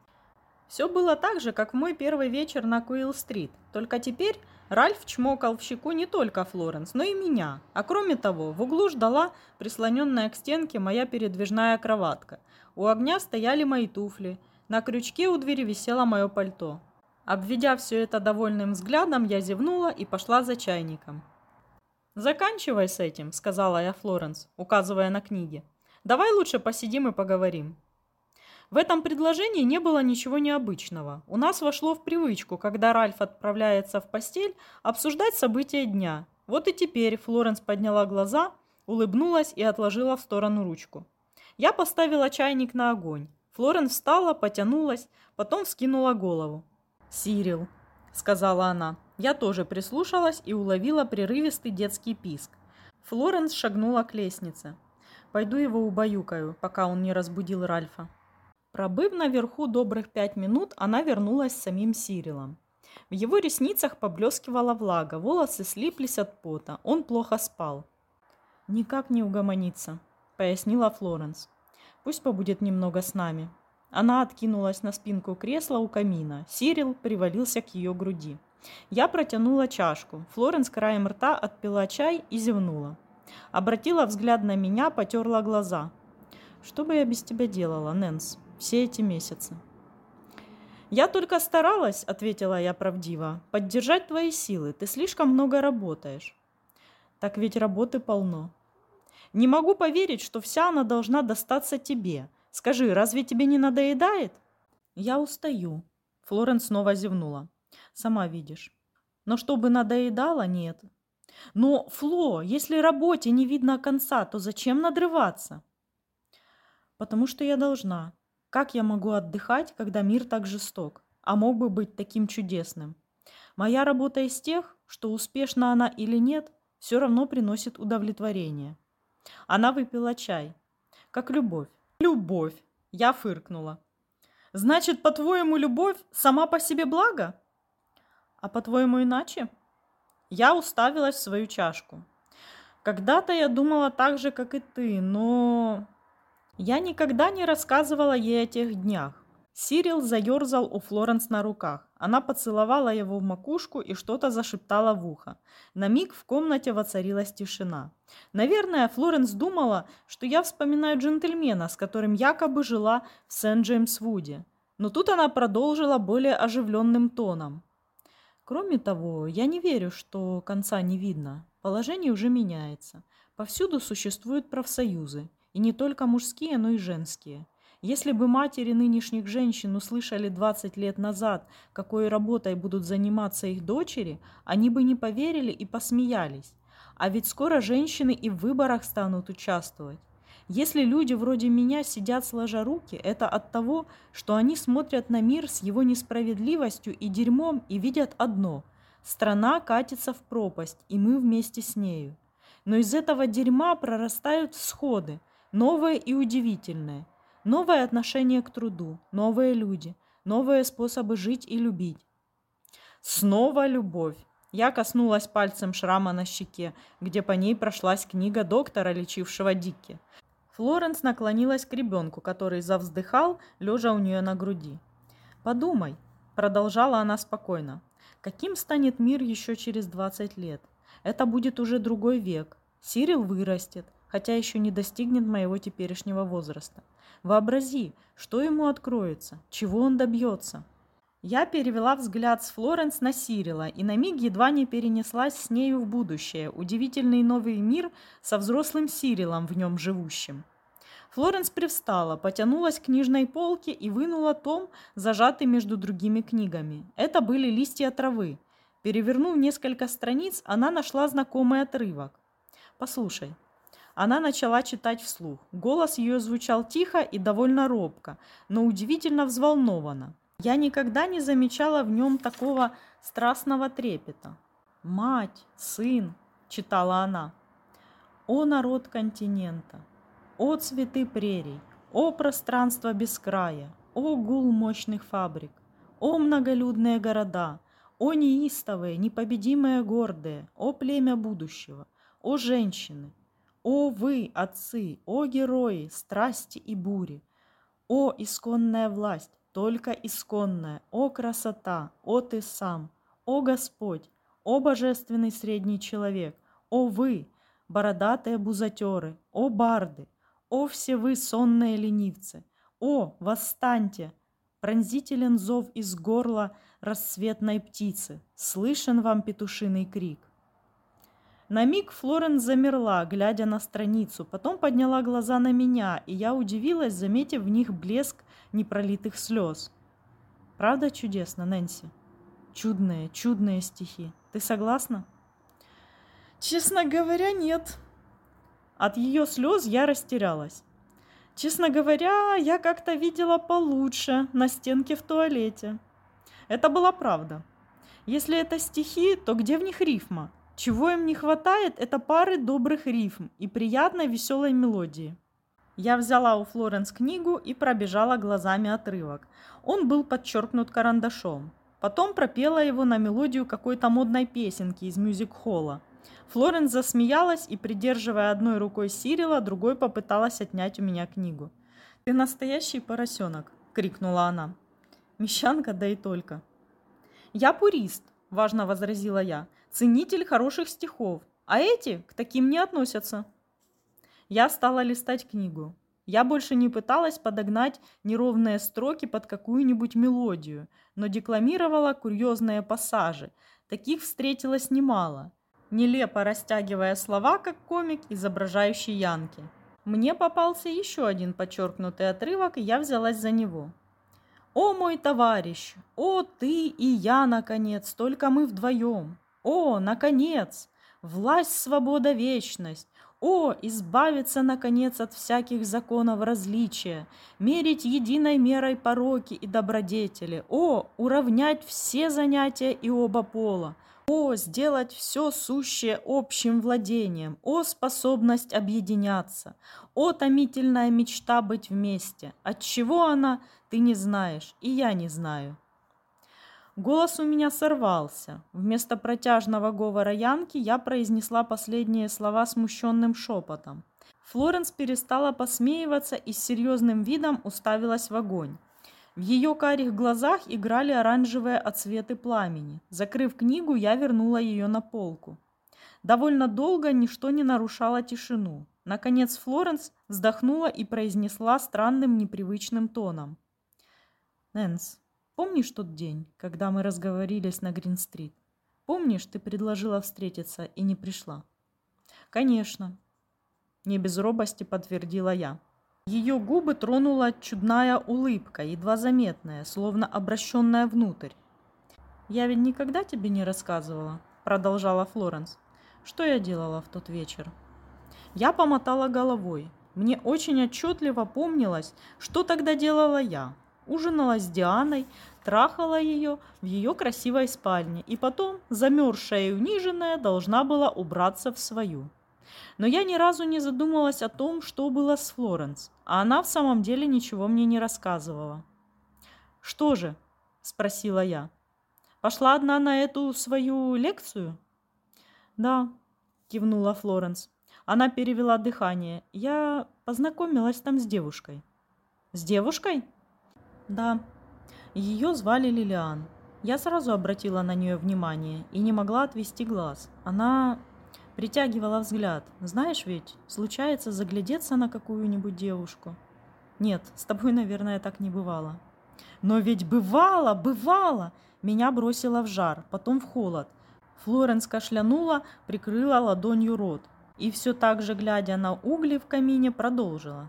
Все было так же, как в мой первый вечер на Куилл-стрит, только теперь Ральф чмокал в щеку не только Флоренс, но и меня. А кроме того, в углу ждала прислоненная к стенке моя передвижная кроватка. У огня стояли мои туфли. На крючке у двери висело мое пальто. Обведя все это довольным взглядом, я зевнула и пошла за чайником. «Заканчивай с этим», — сказала я Флоренс, указывая на книги. «Давай лучше посидим и поговорим». В этом предложении не было ничего необычного. У нас вошло в привычку, когда Ральф отправляется в постель, обсуждать события дня. Вот и теперь Флоренс подняла глаза, улыбнулась и отложила в сторону ручку. Я поставила чайник на огонь. Флоренс встала, потянулась, потом вскинула голову. «Сирил», — сказала она. Я тоже прислушалась и уловила прерывистый детский писк. Флоренс шагнула к лестнице. «Пойду его убаюкаю, пока он не разбудил Ральфа». Пробыв наверху добрых пять минут, она вернулась с самим Сирилом. В его ресницах поблескивала влага, волосы слиплись от пота, он плохо спал. «Никак не угомонится», — пояснила Флоренс. «Пусть побудет немного с нами». Она откинулась на спинку кресла у камина. Сирил привалился к ее груди. Я протянула чашку. Флоренс краем рта отпила чай и зевнула. Обратила взгляд на меня, потерла глаза. «Что бы я без тебя делала, Нэнс?» все эти месяцы. «Я только старалась», — ответила я правдиво, — «поддержать твои силы. Ты слишком много работаешь». «Так ведь работы полно». «Не могу поверить, что вся она должна достаться тебе. Скажи, разве тебе не надоедает?» «Я устаю», — Флоренс снова зевнула. «Сама видишь». «Но чтобы надоедало, нет». «Но, Фло, если работе не видно конца, то зачем надрываться?» «Потому что я должна. Как я могу отдыхать, когда мир так жесток, а мог бы быть таким чудесным? Моя работа из тех, что успешна она или нет, все равно приносит удовлетворение. Она выпила чай. Как любовь. Любовь. Я фыркнула. Значит, по-твоему, любовь сама по себе благо? А по-твоему, иначе? Я уставилась в свою чашку. Когда-то я думала так же, как и ты, но я никогда не рассказывала ей о тех днях. Сирил заерзал у Флоренс на руках. Она поцеловала его в макушку и что-то зашептала в ухо. На миг в комнате воцарилась тишина. Наверное, Флоренс думала, что я вспоминаю джентльмена, с которым якобы жила в Сент-Джеймс-Вуде. Но тут она продолжила более оживленным тоном. Кроме того, я не верю, что конца не видно. Положение уже меняется. Повсюду существуют профсоюзы. И не только мужские, но и женские. Если бы матери нынешних женщин услышали 20 лет назад, какой работой будут заниматься их дочери, они бы не поверили и посмеялись. А ведь скоро женщины и в выборах станут участвовать. Если люди вроде меня сидят сложа руки, это от того, что они смотрят на мир с его несправедливостью и дерьмом и видят одно – страна катится в пропасть, и мы вместе с нею. Но из этого дерьма прорастают всходы – новое и удивительное. Новое отношение к труду, новые люди, новые способы жить и любить. Снова любовь. Я коснулась пальцем шрама на щеке, где по ней прошлась книга доктора, лечившего Дикки. Флоренс наклонилась к ребенку, который завздыхал, лежа у нее на груди. «Подумай», — продолжала она спокойно, — «каким станет мир еще через 20 лет? Это будет уже другой век. Сирил вырастет, хотя еще не достигнет моего теперешнего возраста. Вообрази, что ему откроется, чего он добьется. Я перевела взгляд с Флоренс на Сирила и на миг едва не перенеслась с нею в будущее, удивительный новый мир со взрослым Сирилом в нем живущим. Флоренс привстала, потянулась к книжной полке и вынула том, зажатый между другими книгами. Это были листья травы. Перевернув несколько страниц, она нашла знакомый отрывок. «Послушай, она начала читать вслух. Голос ее звучал тихо и довольно робко, но удивительно взволнованно. Я никогда не замечала в нем такого страстного трепета. «Мать, сын», — читала она, — «О народ континента! О цветы прерий! О пространство без края! О гул мощных фабрик! О многолюдные города! О неистовые, непобедимые гордые, о племя будущего, о женщины, о вы, отцы, о герои, страсти и бури, о исконная власть, только исконная, о красота, о ты сам, о Господь, о божественный средний человек, о вы, бородатые бузатеры, о барды, о все вы сонные ленивцы, о, восстаньте, пронзителен зов из горла рассветной птицы, слышен вам петушиный крик. На миг Флоренс замерла, глядя на страницу, потом подняла глаза на меня, и я удивилась, заметив в них блеск непролитых слез. Правда чудесно, Нэнси? Чудные, чудные стихи. Ты согласна? Честно говоря, нет. От ее слез я растерялась. Честно говоря, я как-то видела получше на стенке в туалете. Это была правда. Если это стихи, то где в них рифма? Чего им не хватает, это пары добрых рифм и приятной веселой мелодии. Я взяла у Флоренс книгу и пробежала глазами отрывок. Он был подчеркнут карандашом. Потом пропела его на мелодию какой-то модной песенки из мюзик-холла. Флоренс засмеялась и, придерживая одной рукой Сирила, другой попыталась отнять у меня книгу. «Ты настоящий поросенок!» — крикнула она. «Мещанка, да и только!» «Я пурист!» — важно возразила я. «Ценитель хороших стихов, а эти к таким не относятся!» Я стала листать книгу. Я больше не пыталась подогнать неровные строки под какую-нибудь мелодию, но декламировала курьезные пассажи. Таких встретилось немало, нелепо растягивая слова, как комик, изображающий Янки. Мне попался еще один подчеркнутый отрывок, и я взялась за него. «О, мой товарищ! О, ты и я, наконец! Только мы вдвоем! О, наконец! Власть, свобода, вечность! О, избавиться, наконец, от всяких законов различия, мерить единой мерой пороки и добродетели. О, уравнять все занятия и оба пола. О, сделать все сущее общим владением. О, способность объединяться. О, томительная мечта быть вместе. От чего она, ты не знаешь, и я не знаю. Голос у меня сорвался. Вместо протяжного говора Янки я произнесла последние слова смущенным шепотом. Флоренс перестала посмеиваться и с серьезным видом уставилась в огонь. В ее карих глазах играли оранжевые отсветы пламени. Закрыв книгу, я вернула ее на полку. Довольно долго ничто не нарушало тишину. Наконец Флоренс вздохнула и произнесла странным непривычным тоном. «Нэнс, Помнишь тот день, когда мы разговорились на Грин-стрит? Помнишь, ты предложила встретиться и не пришла? Конечно. Не без робости подтвердила я. Ее губы тронула чудная улыбка, едва заметная, словно обращенная внутрь. «Я ведь никогда тебе не рассказывала», — продолжала Флоренс. «Что я делала в тот вечер?» Я помотала головой. Мне очень отчетливо помнилось, что тогда делала я. Ужинала с Дианой, трахала ее в ее красивой спальне и потом, замерзшая и униженная, должна была убраться в свою. Но я ни разу не задумалась о том, что было с Флоренс, а она в самом деле ничего мне не рассказывала. «Что же?» – спросила я. «Пошла одна на эту свою лекцию?» «Да», – кивнула Флоренс. Она перевела дыхание. «Я познакомилась там с девушкой». «С девушкой?» «Да», ее звали Лилиан. Я сразу обратила на нее внимание и не могла отвести глаз. Она притягивала взгляд. Знаешь ведь, случается заглядеться на какую-нибудь девушку. Нет, с тобой, наверное, так не бывало. Но ведь бывало, бывало! Меня бросило в жар, потом в холод. Флоренс кашлянула, прикрыла ладонью рот. И все так же, глядя на угли в камине, продолжила.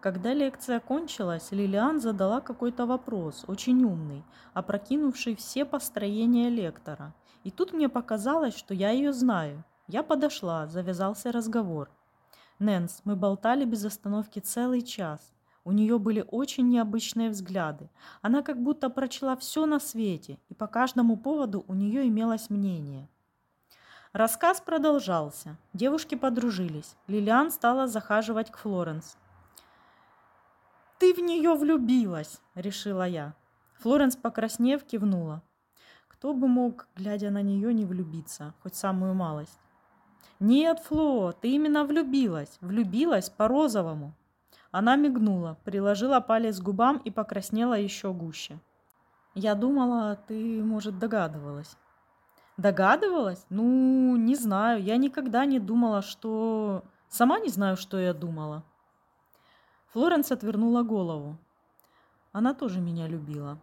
Когда лекция кончилась, Лилиан задала какой-то вопрос, очень умный, опрокинувший все построения лектора. И тут мне показалось, что я ее знаю. Я подошла, завязался разговор. Нэнс, мы болтали без остановки целый час. У нее были очень необычные взгляды. Она как будто прочла все на свете, и по каждому поводу у нее имелось мнение. Рассказ продолжался. Девушки подружились. Лилиан стала захаживать к Флоренс ты в нее влюбилась», — решила я. Флоренс, покраснев, кивнула. Кто бы мог, глядя на нее, не влюбиться, хоть самую малость? Нет, Фло, ты именно влюбилась. Влюбилась по-розовому. Она мигнула, приложила палец к губам и покраснела еще гуще. Я думала, ты, может, догадывалась. Догадывалась? Ну, не знаю. Я никогда не думала, что... Сама не знаю, что я думала. Флоренс отвернула голову. Она тоже меня любила.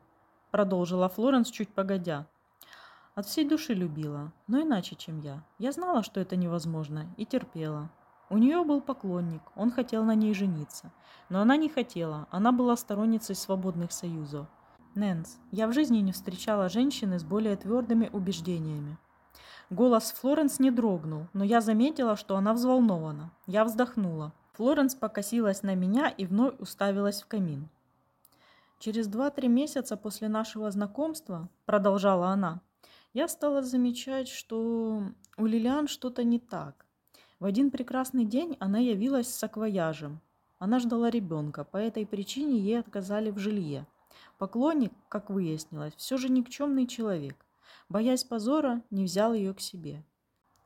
Продолжила Флоренс чуть погодя. От всей души любила, но иначе, чем я. Я знала, что это невозможно, и терпела. У нее был поклонник, он хотел на ней жениться. Но она не хотела, она была сторонницей свободных союзов. Нэнс, я в жизни не встречала женщины с более твердыми убеждениями. Голос Флоренс не дрогнул, но я заметила, что она взволнована. Я вздохнула. Флоренс покосилась на меня и вновь уставилась в камин. Через два-три месяца после нашего знакомства, продолжала она, я стала замечать, что у Лилиан что-то не так. В один прекрасный день она явилась с саквояжем. Она ждала ребенка, по этой причине ей отказали в жилье. Поклонник, как выяснилось, все же никчемный человек. Боясь позора, не взял ее к себе.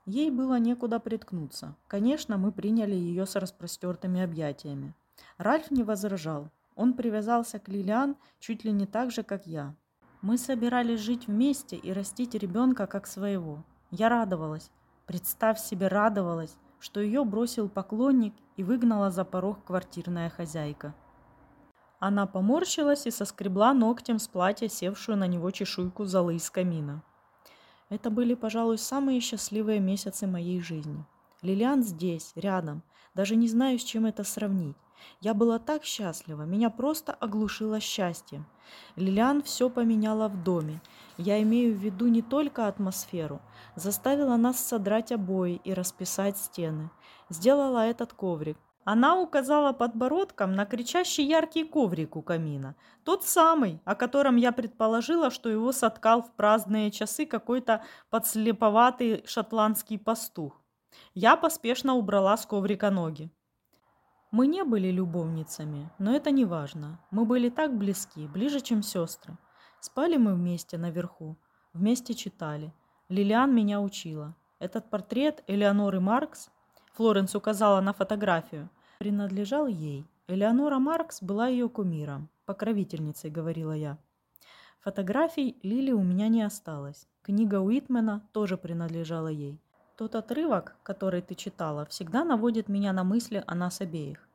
Ей было некуда приткнуться. Конечно, мы приняли ее с распростертыми объятиями. Ральф не возражал. Он привязался к Лилиан чуть ли не так же, как я. Мы собирались жить вместе и растить ребенка как своего. Я радовалась, представь себе, радовалась, что ее бросил поклонник и выгнала за порог квартирная хозяйка. Она поморщилась и соскребла ногтем с платья севшую на него чешуйку золы из камина. Это были, пожалуй, самые счастливые месяцы моей жизни. Лилиан здесь, рядом. Даже не знаю, с чем это сравнить. Я была так счастлива, меня просто оглушило счастьем. Лилиан все поменяла в доме. Я имею в виду не только атмосферу. Заставила нас содрать обои и расписать стены. Сделала этот коврик. Она указала подбородком на кричащий яркий коврик у камина. Тот самый, о котором я предположила, что его соткал в праздные часы какой-то подслеповатый шотландский пастух. Я поспешно убрала с коврика ноги. Мы не были любовницами, но это не важно. Мы были так близки, ближе, чем сестры. Спали мы вместе наверху, вместе читали. Лилиан меня учила. Этот портрет Элеоноры Маркс, Флоренс указала на фотографию, принадлежал ей. Элеонора Маркс была ее кумиром, покровительницей, говорила я. Фотографий Лили у меня не осталось. Книга Уитмена тоже принадлежала ей. Тот отрывок, который ты читала, всегда наводит меня на мысли о нас обеих.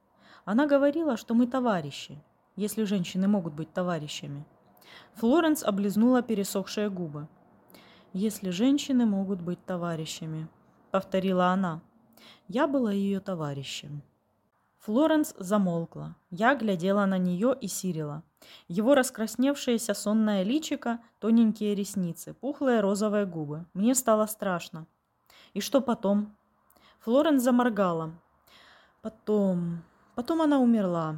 Она говорила, что мы товарищи, если женщины могут быть товарищами. Флоренс облизнула пересохшие губы. «Если женщины могут быть товарищами», — повторила она. Я была ее товарищем. Флоренс замолкла. Я глядела на нее и Сирила. Его раскрасневшееся сонное личико, тоненькие ресницы, пухлые розовые губы. Мне стало страшно. И что потом? Флоренс заморгала. Потом... Потом она умерла.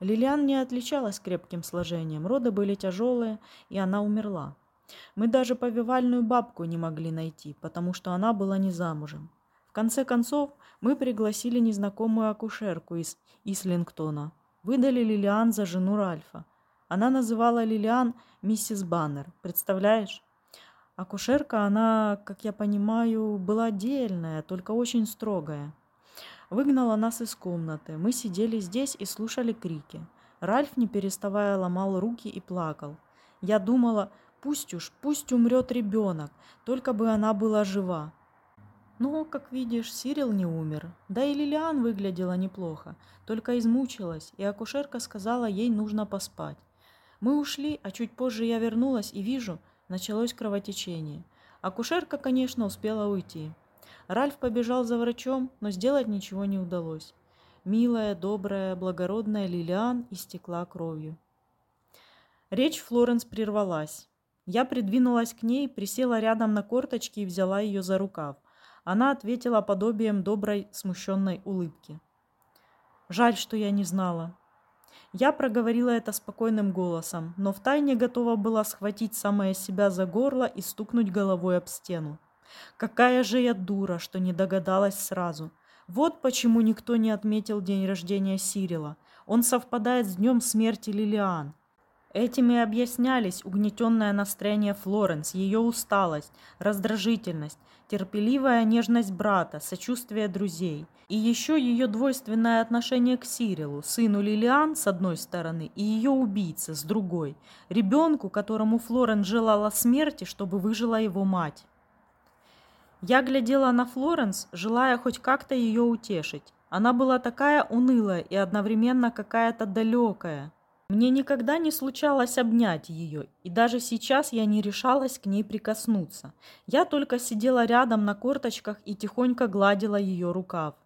Лилиан не отличалась крепким сложением, роды были тяжелые, и она умерла. Мы даже повивальную бабку не могли найти, потому что она была не замужем. Конце концов, мы пригласили незнакомую акушерку из Ислингтона. Выдали Лилиан за жену Ральфа. Она называла Лилиан миссис Баннер. Представляешь? Акушерка, она, как я понимаю, была отдельная, только очень строгая. Выгнала нас из комнаты. Мы сидели здесь и слушали крики. Ральф, не переставая, ломал руки и плакал. Я думала, пусть уж, пусть умрет ребенок, только бы она была жива. Но, как видишь, Сирил не умер. Да и Лилиан выглядела неплохо, только измучилась, и акушерка сказала, ей нужно поспать. Мы ушли, а чуть позже я вернулась и вижу, Началось кровотечение. Акушерка, конечно, успела уйти. Ральф побежал за врачом, но сделать ничего не удалось. Милая, добрая, благородная Лилиан истекла кровью. Речь Флоренс прервалась. Я придвинулась к ней, присела рядом на корточки и взяла ее за рукав. Она ответила подобием доброй, смущенной улыбки. «Жаль, что я не знала. Я проговорила это спокойным голосом, но втайне готова была схватить самое себя за горло и стукнуть головой об стену. Какая же я дура, что не догадалась сразу. Вот почему никто не отметил день рождения Сирила. Он совпадает с днем смерти Лилиан. Этим и объяснялись угнетенное настроение Флоренс, ее усталость, раздражительность, терпеливая нежность брата, сочувствие друзей. И еще ее двойственное отношение к Сирилу, сыну Лилиан с одной стороны и ее убийце с другой, ребенку, которому Флорен желала смерти, чтобы выжила его мать. Я глядела на Флоренс, желая хоть как-то ее утешить. Она была такая унылая и одновременно какая-то далекая. Мне никогда не случалось обнять ее, и даже сейчас я не решалась к ней прикоснуться. Я только сидела рядом на корточках и тихонько гладила ее рукав.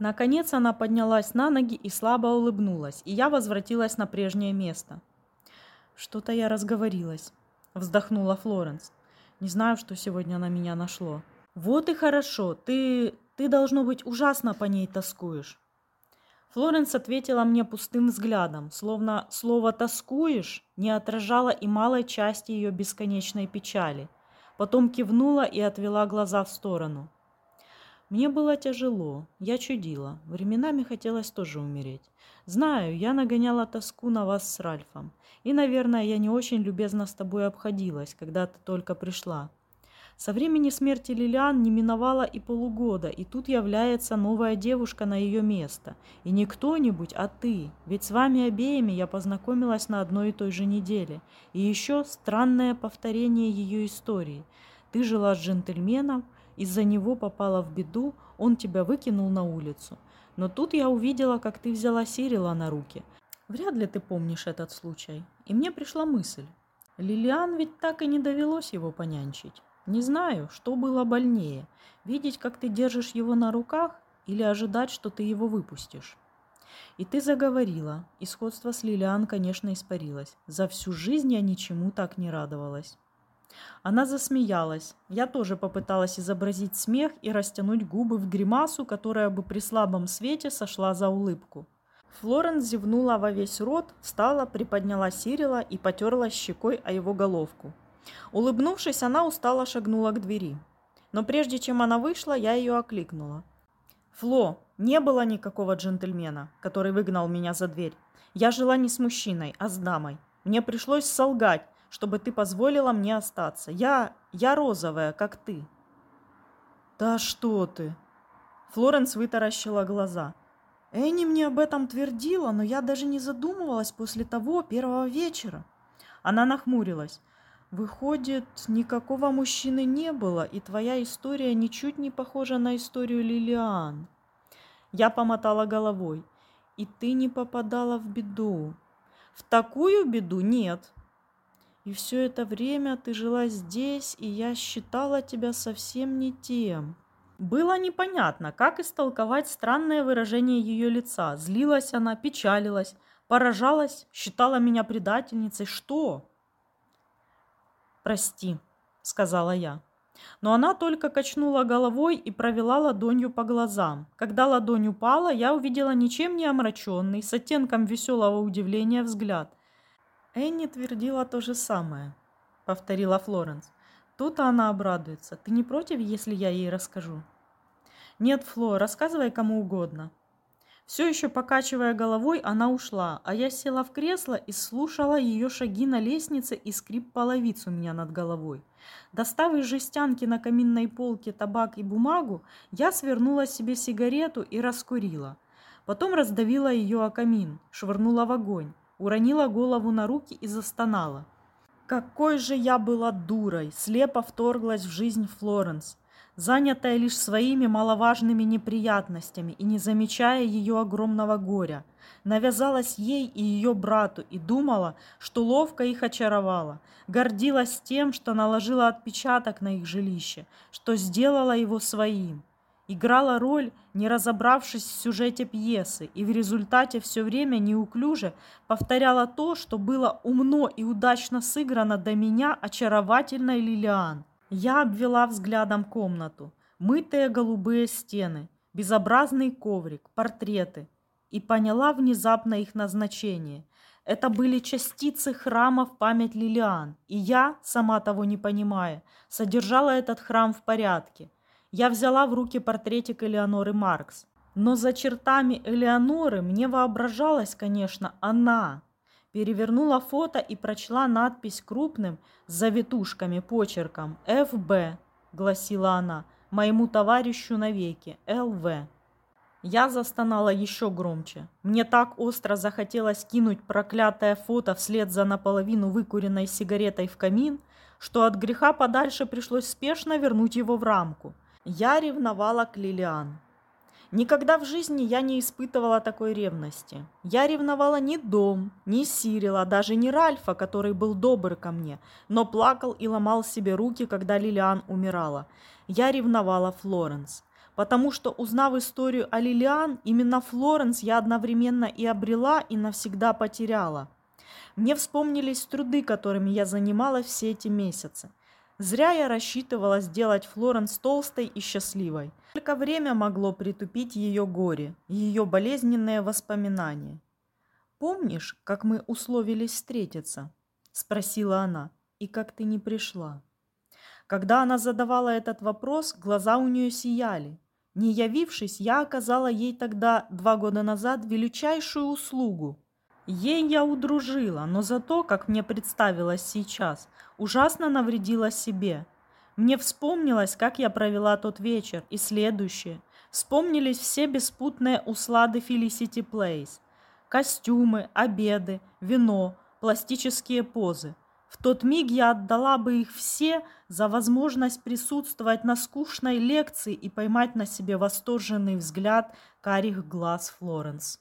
Наконец она поднялась на ноги и слабо улыбнулась, и я возвратилась на прежнее место. «Что-то я разговорилась», — вздохнула Флоренс. «Не знаю, что сегодня на меня нашло». «Вот и хорошо. Ты... ты, должно быть, ужасно по ней тоскуешь». Флоренс ответила мне пустым взглядом, словно слово «тоскуешь» не отражало и малой части ее бесконечной печали. Потом кивнула и отвела глаза в сторону. Мне было тяжело, я чудила, временами хотелось тоже умереть. Знаю, я нагоняла тоску на вас с Ральфом. И, наверное, я не очень любезно с тобой обходилась, когда ты только пришла. Со времени смерти Лилиан не миновало и полугода, и тут является новая девушка на ее место. И не кто-нибудь, а ты. Ведь с вами обеими я познакомилась на одной и той же неделе. И еще странное повторение ее истории. Ты жила с джентльменом, из-за него попала в беду, он тебя выкинул на улицу. Но тут я увидела, как ты взяла Сирила на руки. Вряд ли ты помнишь этот случай. И мне пришла мысль. Лилиан ведь так и не довелось его понянчить. Не знаю, что было больнее – видеть, как ты держишь его на руках, или ожидать, что ты его выпустишь. И ты заговорила, и сходство с Лилиан, конечно, испарилось. За всю жизнь я ничему так не радовалась. Она засмеялась. Я тоже попыталась изобразить смех и растянуть губы в гримасу, которая бы при слабом свете сошла за улыбку. Флоренс зевнула во весь рот, встала, приподняла Сирила и потерла щекой о его головку. Улыбнувшись, она устало шагнула к двери. Но прежде чем она вышла, я ее окликнула. «Фло, не было никакого джентльмена, который выгнал меня за дверь. Я жила не с мужчиной, а с дамой. Мне пришлось солгать, чтобы ты позволила мне остаться. Я... я розовая, как ты». «Да что ты!» Флоренс вытаращила глаза. Энни мне об этом твердила, но я даже не задумывалась после того первого вечера. Она нахмурилась. Выходит, никакого мужчины не было, и твоя история ничуть не похожа на историю Лилиан. Я помотала головой. И ты не попадала в беду. В такую беду нет. И все это время ты жила здесь, и я считала тебя совсем не тем. Было непонятно, как истолковать странное выражение ее лица. Злилась она, печалилась, поражалась, считала меня предательницей. Что? «Прости», — сказала я. Но она только качнула головой и провела ладонью по глазам. Когда ладонь упала, я увидела ничем не омраченный, с оттенком веселого удивления взгляд. Энни твердила то же самое, повторила Флоренс. Тут она обрадуется. Ты не против, если я ей расскажу? Нет, Фло, рассказывай кому угодно. Все еще покачивая головой, она ушла, а я села в кресло и слушала ее шаги на лестнице и скрип половиц у меня над головой. Достав из жестянки на каминной полке табак и бумагу, я свернула себе сигарету и раскурила. Потом раздавила ее о камин, швырнула в огонь, уронила голову на руки и застонала. Какой же я была дурой, слепо вторглась в жизнь Флоренс занятая лишь своими маловажными неприятностями и не замечая ее огромного горя, навязалась ей и ее брату и думала, что ловко их очаровала, гордилась тем, что наложила отпечаток на их жилище, что сделала его своим. Играла роль, не разобравшись в сюжете пьесы, и в результате все время неуклюже повторяла то, что было умно и удачно сыграно до меня очаровательной Лилиан. Я обвела взглядом комнату. Мытые голубые стены, безобразный коврик, портреты. И поняла внезапно их назначение. Это были частицы храма в память Лилиан. И я, сама того не понимая, содержала этот храм в порядке. Я взяла в руки портретик Элеоноры Маркс. Но за чертами Элеоноры мне воображалась, конечно, она. Перевернула фото и прочла надпись крупным с завитушками почерком «ФБ», гласила она, «моему товарищу навеки, ЛВ». Я застонала еще громче. Мне так остро захотелось кинуть проклятое фото вслед за наполовину выкуренной сигаретой в камин, что от греха подальше пришлось спешно вернуть его в рамку. Я ревновала к Лилиан. Никогда в жизни я не испытывала такой ревности. Я ревновала ни Дом, ни Сирила, даже не Ральфа, который был добр ко мне, но плакал и ломал себе руки, когда Лилиан умирала. Я ревновала Флоренс. Потому что, узнав историю о Лилиан, именно Флоренс я одновременно и обрела, и навсегда потеряла. Мне вспомнились труды, которыми я занималась все эти месяцы. Зря я рассчитывала сделать Флоренс толстой и счастливой. Только время могло притупить ее горе, ее болезненные воспоминания. «Помнишь, как мы условились встретиться?» – спросила она. «И как ты не пришла?» Когда она задавала этот вопрос, глаза у нее сияли. Не явившись, я оказала ей тогда, два года назад, величайшую услугу – Ей я удружила, но за то, как мне представилось сейчас, ужасно навредила себе. Мне вспомнилось, как я провела тот вечер и следующее. Вспомнились все беспутные услады Felicity Place. Костюмы, обеды, вино, пластические позы. В тот миг я отдала бы их все за возможность присутствовать на скучной лекции и поймать на себе восторженный взгляд карих глаз Флоренс.